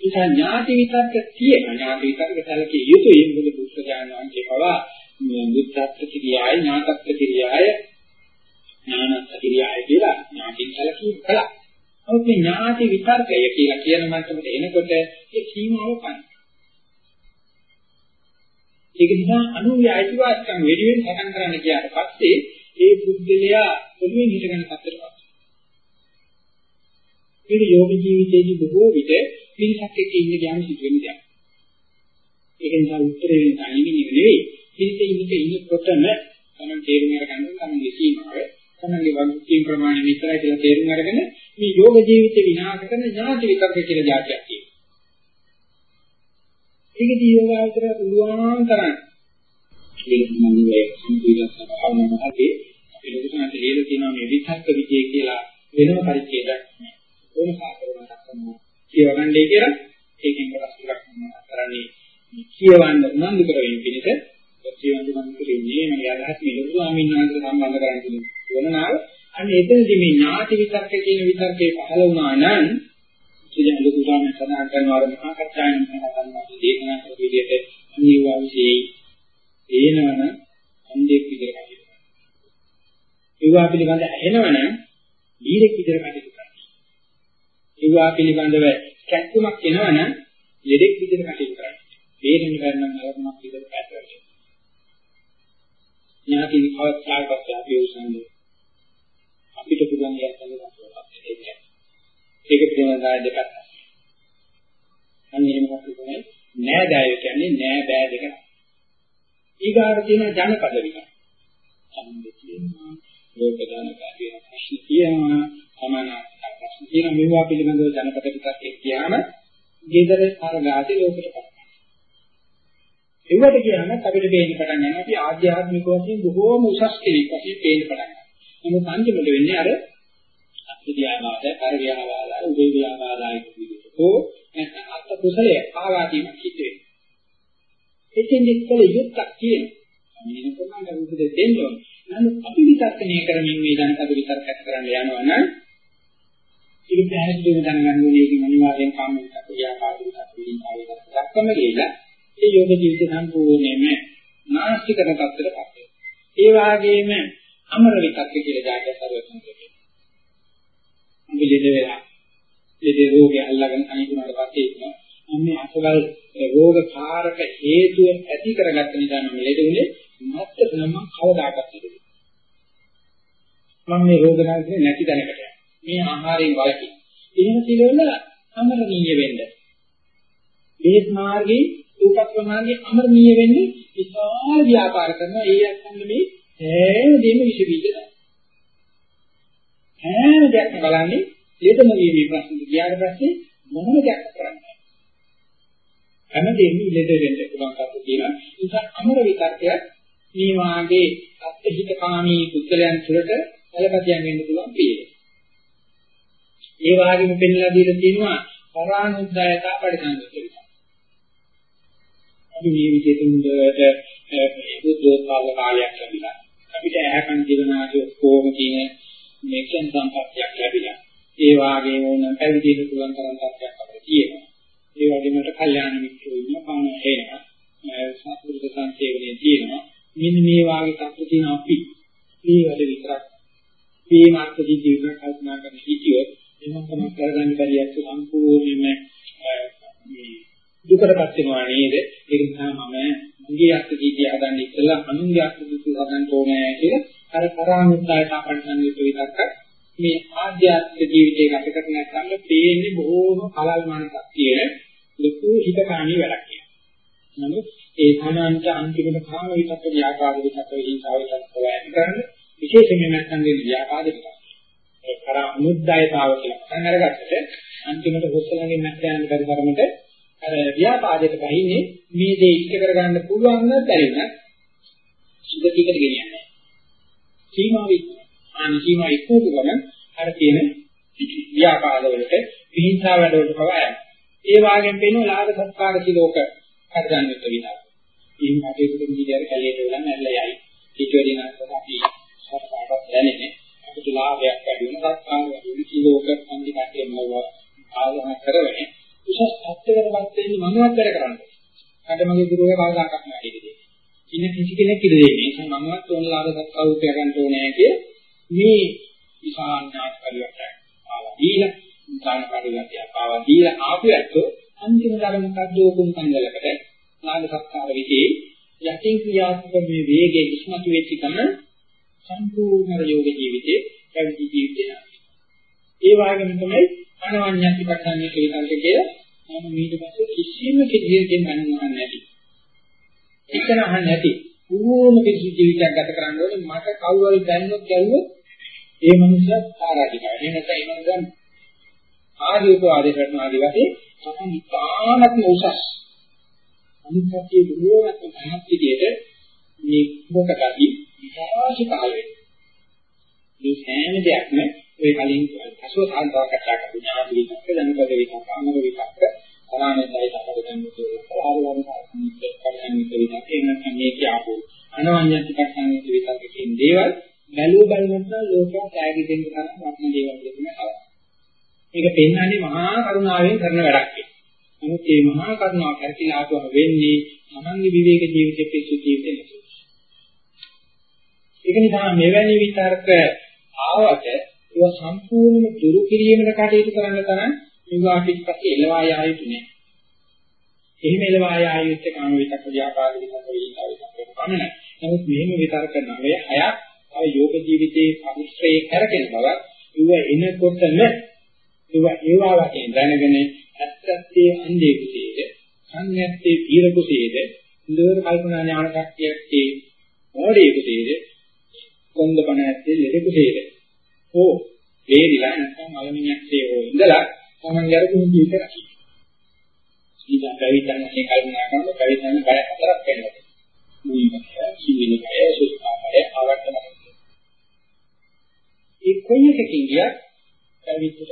ඉතින් ඥාති විතක්ක තියෙන ඥාති විතක්ක සැලකිය යුතුයි මොකද බුද්ධ ඥානවන්ගේ පවා බුද්ධත්ව කිරියාය ඥාතත්ව කිරියාය ඥානත්ව කිරියාය කියලා ඥාතින් සැලකීම කළා. නමුත් මේ ඥාති විතර්කය කියලා කියන මට්ටමට එනකොට ඒ සීමාව පන්න. ඒක නිසා අනුන්ගේ අයිතිවාසිකම් වෙනුවෙන් සටන් කරන්න ගියාට පස්සේ ඒ බුද්ධලයා පොදුවෙන් හිටගෙන සැතරපත්. මේ යෝග ජීවිතයේදී බොහෝ විට පිරිසක් එක්ක ඉන්න ගියාම සිදුවෙන දෙයක්. ඒක නිසා උත්තරේ වෙන තනියම නෙවෙයි. පිරිසේ ඉන්නක ඉන්නකොටම තමයි තේරුම් අරගන්න තමයි සීමාව. තමන්ගේ වගකීම් ප්‍රමාණය විතරයි කියලා තේරුම් අරගෙන මේ යෝග ජීවිත විනාශ කරන ඥාති විතර්ක කියලා જાතියක් තියෙනවා. ඒකදී යෝගාවචර පුළුවන් තරම් ඒක මම මේ සම්පූර්ණ සභාවනහදී අපි ලොකුසන්ට ලියලා තියෙනවා මේ විතර්ක විජය කියලා වෙනම පරිච්ඡේදයක් ඕන සාකරණයක් කරනවා කියවගන්නේ කියලා ඒකෙන් කොටස් ටිකක් මම කරන්නේ කියවන්න උනන්දු කරගෙන පිළිද කියවන්න මම කියන්නේ මම යහත් මේ ලොකු ස්වාමීන් වහන්සේ සම්බන්ධ කරගෙන වුණාම අන්න එතනදී මේ ඥාති විතර්ක කියන විතර්කේ පහළ වුණා නම් ඉතින් ලොකු ස්වාමීන් සඳහන් කරනවා අර මහා කච්චායන මහා කන්නාට දේශනා කර විදිහට අනිවාර්යයෙන් ඒනවන අන්දෙක් විදිහට කටයුතු කරනවා. ඒවා පිළිබඳ ඇහෙනවනම් ඊරෙක් විදිහට කටයුතු කරනවා. ඒවා පිළිබඳව කැක්කුමක් එනවනම් ලෙඩෙක් විදිහට කටයුතු කරනවා. වේදන කරන නරකමක් විදිහට කටයුතු කරනවා. ඥාති විකල්පයක් අපි උසන්නේ. අපිට පුළුවන් යන්න දෙයක් ඒක පිළිබඳව දෙකක් අන්න එහෙම මොකක්ද නෑ දෑය කියන්නේ නෑ බෑ දෙක ඊගාට තියෙන ජනපද විකල්ප සම්බන්ධ තියෙනවා. ලෝක දානකාරී කියන ප්‍රශ්න තියෙනවා. සමානාර්ථක ප්‍රශ්න තියෙනවා මේවා පිළිබඳව ජනපද විකල්ප කියලාම ගෙදර කාර්යාදී ලෝකෙට ඒවට කියනම අපිට දෙන්න පටන් ගන්නවා අපි ආධ්‍යාත්මික වශයෙන් බොහෝම උසස් කෙනෙක් වශයෙන් පේන්න පටන් ගන්නවා. නමුත් අන්තිමට වෙන්නේ අර අත්‍යාවාද, පරිව්‍යාවාද, උදේව්‍යාවාදයි විදිහට. ඕ නැත්නම් අත් කුසලයේ ආවාදීමක් හිත වෙනවා. එතෙන්දි කල යුක්තක් තියෙනවා. මේන ප්‍රමාණය උපදෙස් දෙන්න ඕනේ. නමුත් අපි විතර්කණය කරමින් මේ දැනකට විතර්කයක් කරන්න යනවා නම් ඒක පැහැදිලිව දැනගන්න ඕනේ ඒක අනිවාර්යෙන් කම්මිත ක්‍රියාකාරී විතර්ක විදිහින් ආයෙත් දක්වම ගියලා ඒ යෝග ජීවිත සම්පූර්ණයෙන්ම නාස්තිකන තත්ත්වයටපත් වෙනවා. ඒ වාගේම අමර විතක්ක කියලා જાතිය සර්වඥ දෙකේ. අපි ලෙඩ වෙලා ලෙඩ රෝගය අල්ලගෙන අනිකුණාට පස්සේ ඉන්නවා. මම මේ අසවල් රෝග කාරක හේතුව ඇති කරගත්ත නිසා මම ලෙඩ වුණේ මත්තට නම් කවදාකවත් ඉන්නේ. මම මේ රෝග නැති දැනකට මේ ආහාරයෙන් වළකි. එහෙම සිලවල අමරණීය වෙන්න. බේත් මාර්ගේ රූපක්‍රමාගේ අමරණීය වෙන්නේ විශාල ව්‍යාපාර කරන ඒ අත්ංග මේ හැම දෙයක්ම විෂ බීජ තමයි. හැම දෙයක්ම බලන්නේ ලෙඩම වීමේ ප්‍රශ්න ගියාට පස්සේ මොනම දෙයක් කරන්නේ හැම දෙයක්ම ලෙඩ වෙන්න පුළුවන් කප්පු තියෙනවා. ඒ නිසා අමර විතර්කය මේ වාගේ අත්හිතකාමී පුද්ගලයන් තුළට බලපතියන් වෙන්න පුළුවන් පිළිවෙල. ඒ වගේම පෙන්ලා දීලා තියෙනවා පරානුද්යතා පරිසංගත අපි මේ විදිහට හොඳට මේ බුද්ධෝත්පාද කාලයක් ලැබිලා අපිට ඇහැකන් ජීවනාදී ඔක්කොම තියෙන මේකෙන් සම්පත්තියක් ලැබිලා ඒ වාගේම ඕන පැවිදිෙන්න පුළුවන් තරම් තත්ත්වයක් අපිට තියෙනවා. ඒ වගේම මට කල්යාණ මිත්‍රයෝ ඉන්නවා කන හේනවා සතුට සංසේවනයේ තියෙනවා. මෙන්න මේ වාගේ තත්ත්ව තියෙන අපි. මේ වැඩ විතරක්. මේ මාර්ග ජීවිතය කල්පනා කරන හිතියොත් එනම් තමයි කරගන්න බැරි අත් සම්පූර්ණයෙන්ම මේ දුකටපත් වෙනවා නේද? ඒ නිසා මම මගේ අත්දීතිය හදන්න ඉස්සෙල්ලා අනුන්ගේ අත්දීතිය හදන්න ඕනේ කියලා අර පරාමුත්තායට අපරිසංගිත විතරක් මේ ආධ්‍යාත්මික ජීවිතේ ගත කරන නැත්නම් පේන්නේ බොහෝම කලල් මනසක් තියෙන ලොකු හිතකාමී වැඩක් කියලා. නමුත් ඒ සමාන්ත අන්තිමට කාම විතක්ක ව්‍යාපාද විතක්ක හිංසාව විතක්ක වයන් කරන විශේෂයෙන්ම නැත්නම් මේ ව්‍යාපාද විතක්ක. ඒ කරා මුද්දයතාව කියලා පටන් අරගත්තට අන්තිමට හොස්සලගෙන් නැත් යන බැරි තරමට අර ව්‍යාපාදයට බහින්නේ මේ දේ ඉෂ්ට කරගන්න පුළුවන් නම් බැරි නම් සුගතියකට ගෙනියන්නේ. සීමාව ඉක්මන. ආනි සීමාව ඉක්මනට ගමන් අර තියෙන ව්‍යාපාදවලට විහිංසාව වැඩවලට පවා යනවා. ඒ වාගෙන් පේන ලාභ සත්කාර කිලෝක හදගන්නත් විනා. ඉතින් අපේ කුතුම් විදියට කැලේට වෙලා නැල්ල යයි. ඊටවලින් අපි සත්කාරයක් දැනෙන්නේ. අපිට ලාභයක් වැඩි වෙන සත්කාර වැඩි වෙන කිලෝක සම්දිකාටේ මොව ආවම කරවන්නේ. විශේෂ සත්‍යකරපත් වෙන්නේ මනෝවත් වැඩ කරන්නේ. කඩමගේ දුරේ කාලයක් නැහැ ඉතින්. ඉන්න කිසි කෙනෙක් ඉඳ දෙන්නේ. ඒ මනෝවත් ඕන ලාභ සත්කාර උපය ගන්න ඕනේ කිය මේ විශාල ඥාන පරිවර්තනය ආවා දීලා උදාන පරිවර්තනය ආවා දීලා ආපු ඇත්තෝ අන්තිම දර මොකද්ද ඕකුම් කන්දලකට නාග සත්කාර විදී යටින් ක්‍රියාත්මක මේ වේගයේ ඉස්මතු වෙච්ච කම සම්පූර්ණ යෝග ජීවිතේ පැවිදි ජීවිතේ ඒ වගේම තමයි අනවඤ්ඤති පටන්නේ කියලා මම ඊට පස්සේ කිසිම කෙනෙකුගෙන් ගන්නව නැති. එතන අහන්න නැති. ඕම කිසි ජීවිතයක් ගත කරන්න ඕනේ මට කවුරු හරි දැන්නොත් ගැව්වොත් ඒ මනුස්සයා ආරාධිකයි. එහෙම නැත්නම් ඒ මනුස්සයා ආදී උපවාදේ කරන ආදී වශයෙන් තමයි ඉතාමත්ම උසස්. අනිත් කතිය දුරවත් මහත් විදියට මේ මොකටදී විශාල කාලෙ මේ සෑම දෙයක්ම ඔය කලින් පසුව සාන්තාවකට කරපු ඥාති විතක්ක දැනුපද විතක්ක අමර විතක්ක අනාමයයි සම්බන්ධයෙන් ආරෝහණ සම්පූර්ණ කරගන්න විතක්ක එන්නත් මේ කියපු අනවඤ්ඤතික සංගීත විතක්ක කියන දේවල් බැලුව බලනකොට ලෝකයක් ත්‍යාගි දෙන්න තරම් වටින දේවල් දෙකම මේක පෙන්වන්නේ මහා කරුණාවෙන් කරන වැඩක් කියලා. නමුත් මේ මහා කරුණාව කරකිලා ආවම වෙන්නේ තමන්ගේ විවේක ජීවිතයේ පිසු ජීවිතේ නෙවෙයි. ඒක නිසා මෙවැනි විතර්ක ආවට ඒවා සම්පූර්ණයෙන්ම දුරු කිරීමකට කටයුතු කරන්න තරම් මේවා පිටපස්සේ එළවා යා යුතු නෑ. එහෙම එළවා යා යුත්තේ කාම විතක්ක ව්‍යාපාද විතක්ක වේිකාව විතක්ක පමණයි. නමුත් මෙහෙම විතර්ක නවය හයක් අය යෝග ජීවිතයේ අනිශ්චය කරගෙන බව ඉව එනකොටම ඉව ඒවා වශයෙන් දැනගෙන ඇත්තත්තේ අන්දේ කුසේද සංයත්තේ පීර කුසේද ඉන්දෝර කල්පනා ඥාන ශක්තියත්තේ මොඩේ කුසේද කොන්දපණ ඇත්තේ ලෙඩ කුසේද ඕ වේදිලා නැත්නම් මලමිණක්සේ හෝ ඉඳලා තමන් යරුකුණු ජීවිත රකින්න. ඊට පැවිද්දන් වශයෙන් කල්පනා කරනකොට පැවිද්දන් බය හතරක් වෙනවා. මුලින්ම සීලිකය, සුඛාමය, ආවර්තනය. ඒ කොයි එකකින් ගියත් පැවිද්දට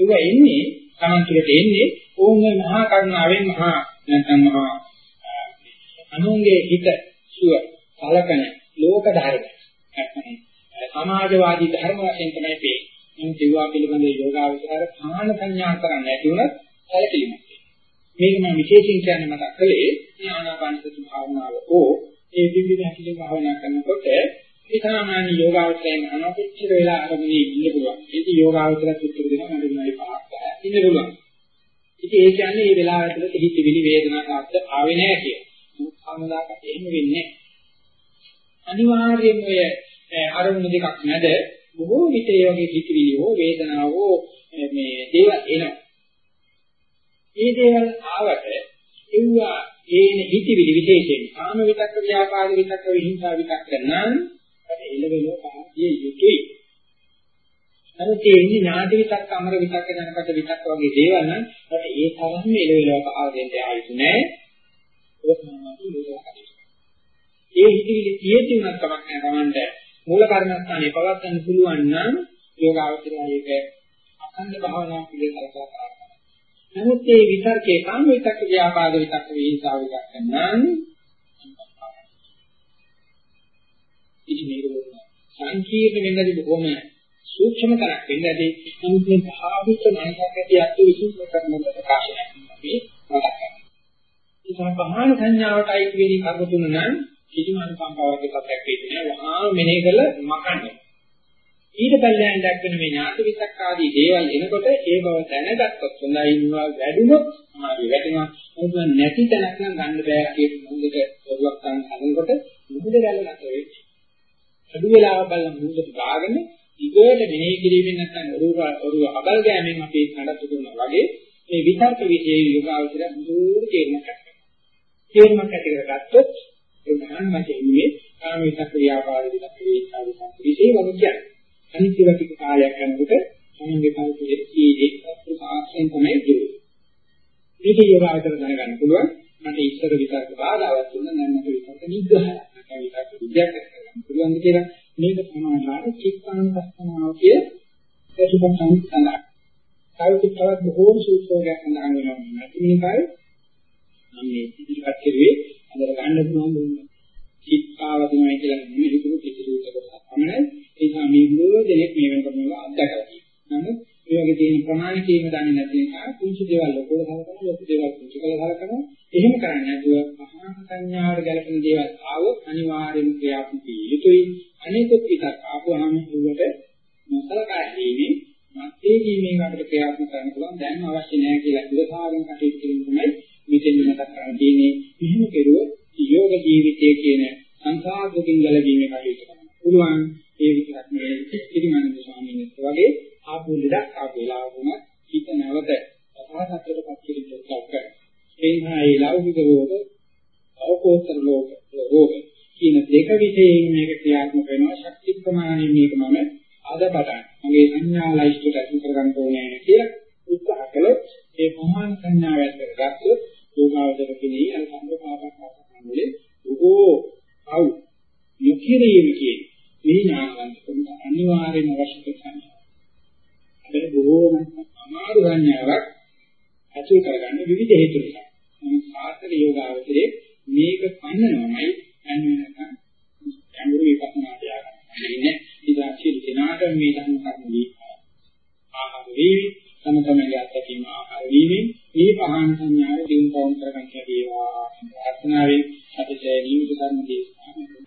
ඒව එන්නේ තමන් තුළට එන්නේ ඕන්නේ මහා කරුණාවෙන් මහා නැත්නම් මහා අනුන්ගේ හිත සුව සලකන ලෝක ධර්ම නැත්නම් සමාජවාදී ධර්ම වශයෙන් තමයි පේන්නේ. මේ දේවා පිළිබඳ යෝගාවචර කාණ සංඥා කරන්නේ නැති වුණත් සැලකීමක්. මේක මම විශේෂයෙන් කියන්නේ මතක් කළේ ආනාපාන සති භාවනාව ඕ ඒ විවිධ හැකිලි භාවනා කරනකොට ඒ සාමාන්‍ය යෝගාවචරයෙන් අනපෙච්චර වෙලා අරමුණේ ඉන්න පුළුවන්. ඉතින් යෝගාවචරයක් උත්තර දෙනවා මම මේ පහක් ඉන්න පුළුවන්. ඉතින් ඒ කියන්නේ මේ වෙලාව ඇතුළත හිතවිලි වේදනා කාර්ය ආවේ නැහැ කිය. සම්මදාකට එහෙම වෙන්නේ නැහැ. අනිවාර්යයෙන්ම ඔය අරමුණු දෙකක් නැද බොහෝ විට ඒ වගේ හිතවිලි හෝ වේදනාව හෝ මේ දේවල් එනවා. මේ දේවල් ආවට එව්වා ඒන හිතවිලි විශේෂයෙන් කාම විතක්ක ව්‍යාපාද විතක්ක විහිංසා විතක්ක නම් එළවෙලෝ පහතිය යුතුයි. නමුත් ඒ ඉන්නේ ඥාති විතක්ක අමර විතක්ක ජනපද විතක්ක වගේ දේවල් නම් ඒත් ඒ තරම්ම එළවෙලෝ පහ දෙන්න ආයුතු නැහැ. ඒක තමයි ලෝකයක්. ඒ හිතවිලි තියෙති උනත් කමක් නැහැ Tamande මූල කර්මස්ථානේ පවත් ගන්න පුළුවන් නම් යෝගාවචරය ඒක අඛණ්ඩ භාවනාවක් පිළිබඳව කතා කරනවා. නමුත් මේ විතර්කේ කාම විතක්ක ව්‍යාපාද විතක්ක විහිංසාව විතක්ක නම් ඉතින් මේක සංකීර්ණ වෙන්නදී බොහොම සූක්ෂම කරක් වෙන්නදී නමුත් මේ භාවිත මනසකට යතු විසින් කරන ප්‍රකාශනයක් අපි මතක් කරගන්න. ඒ තමයි බහාන සංඥාවටයි කියන කර්ම තුන නම් කිසිම අනුකම්පාවක් එකක් වෙන්නේ නැහැ. වහා මෙනෙහි කළ මකන්නේ. ඊට පල්ලෙන් දැක්වෙන මේ ඥාති විතක් ආදී දේවල් එනකොට ඒ බව දැනගත්තොත් හොඳයි ඉන්නවා වැඩුණොත් තමයි වැටෙනවා. මොකද නැති තැනක් නම් ගන්න බෑ කියන මුදක පොරුවක් ගන්න හදනකොට මුද ගැලනට වෙච්ච. අඩු වෙලාව බලන මුදට ගාගෙන ඉගොඩ මෙනෙහි කිරීමෙන් නැත්නම් ඔරුව ඔරුව අබල් ගෑමෙන් අපි නඩත්තු කරනවා වගේ මේ විතර්ක විශේෂ යෝගාවචර මුදුර තේරුමක් ගන්නවා. තේරුමක් ඇති කරගත්තොත් ඒ මහාන් වශයෙන් මේ කාම විතක් ව්‍යාපාර විතක් වේසා විතක් විශේෂ වගේ කියන්නේ. අනිත්‍ය ටික කාලයක් යනකොට තමන්ගේ කල්පයේ සීයේ සාක්ෂයෙන් තමයි ජීවෙන්නේ. මේක යෝගාවතර දැනගන්න පුළුවන්. මට ඉස්සර විතරක බාධාවක් දුන්නා නම් මට විතරක නිග්‍රහයක්. නැත්නම් විතරක විද්‍යාවක් කරගන්න පුළුවන් කියලා මේක සමාජාට චිත්තානුපස්සනාව කිය ප්‍රතිපත්තන් සඳහන්. තව තවත් බොහෝ සූත්‍රයක් සඳහන් වෙනවා. මේකයි මම මේ ඉදිරිපත් කරුවේ අnder ගන්න පුළුවන් චිත්තාවදිනවයි කියලා නෙමෙයි හිතුව කිසිසුතක තමයි ඒ නිසා මේ බොහෝ දෙනෙක් මේ වෙනකොට මේවා අත්දැකලා තියෙනවා. නමුත් මේ වගේ තියෙන ප්‍රමාණ කීම දන්නේ නැති නිසා කුංචි දේවල් ලොකෝට හලකනවා ලොකු දේවල් කුංචි කරලා හලකනවා. එහෙම කරන්නේ නැතුව මහා සංඥාවට ගැලපෙන දේවල් ආවොත් අනිවාර්යයෙන්ම ක්‍රියාත්මක විය යුතුයි. අනිකුත් විතක් ආපුවාම ඒවට නොසලකා හැරීමේ මැත්තේදී මේකට ක්‍රියාත්මක කරන්න පුළුවන් දැන් අවශ්‍ය නැහැ කියලා ඉවසාවෙන් කටයුතු කිරීම තමයි මෙතෙන් මතක් කරන්න තියෙන්නේ. මෙහෙම කෙරුවොත් යෝග ජීවිතයේ කියන සංසාර දුකින් ගැලවීමේ කටයුතු කරන්න පුළුවන්. ඒ විතරක් නෙවෙයි ඉතිමනන්ද ස්වාමීන් වහන්සේ වගේ ආපු ලෙඩක් ආපු වෙලාවකම හිත නැවත සහසත්වයටපත් කිරීම උත්සාහ කරනවා. ඒ නිසා ඒ ලෞකික රෝග, අවකෝත්තර රෝග, රෝග කියන දෙක විශේෂයෙන් මේක ක්‍රියාත්මක වෙනවා. ශක්ති ප්‍රමාණය මේක මම අද පටන් මගේ සංඥා ලයිස්ට් එකට අසු කරගන්න ඕනේ කියලා උත්සාහ කළොත් ඒ ප්‍රමාණ සංඥාව ඇතුළත ගත්තොත් යෝගාවචර කෙනේ අර සම්ප්‍රදායක් පාසකන්නේ බොහෝ අවු යකිරීම කියන මේ ඥානවන්තකම අනිවාර්යම අවශ්‍ය කරනවා. අපේ බොහෝම අමාරු සංඥාවක් ඇති කරගන්න විවිධ හේතු නිසා. නමුත් සාතර යෝගාවචරයේ මේක පන්නනවමයි අන්නේ නැත්නම් යම්රු විපස්සනා තියාගන්න. ඉන්නේ ඉතින් සියලු දෙනාට මේ ධර්ම කර්ම දී ආහාර වේවි තම තමන්ගේ අත්දැකීම ආහාර වීමෙන් මේ පහන් සංඥාව දිනු පවුම් කරගන්න ලැබේවා. ප්‍රාර්ථනාවෙන් අපිට නියමිත ධර්ම දේශනාව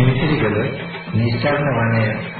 මෙතනකල නිස්සාරණ වනය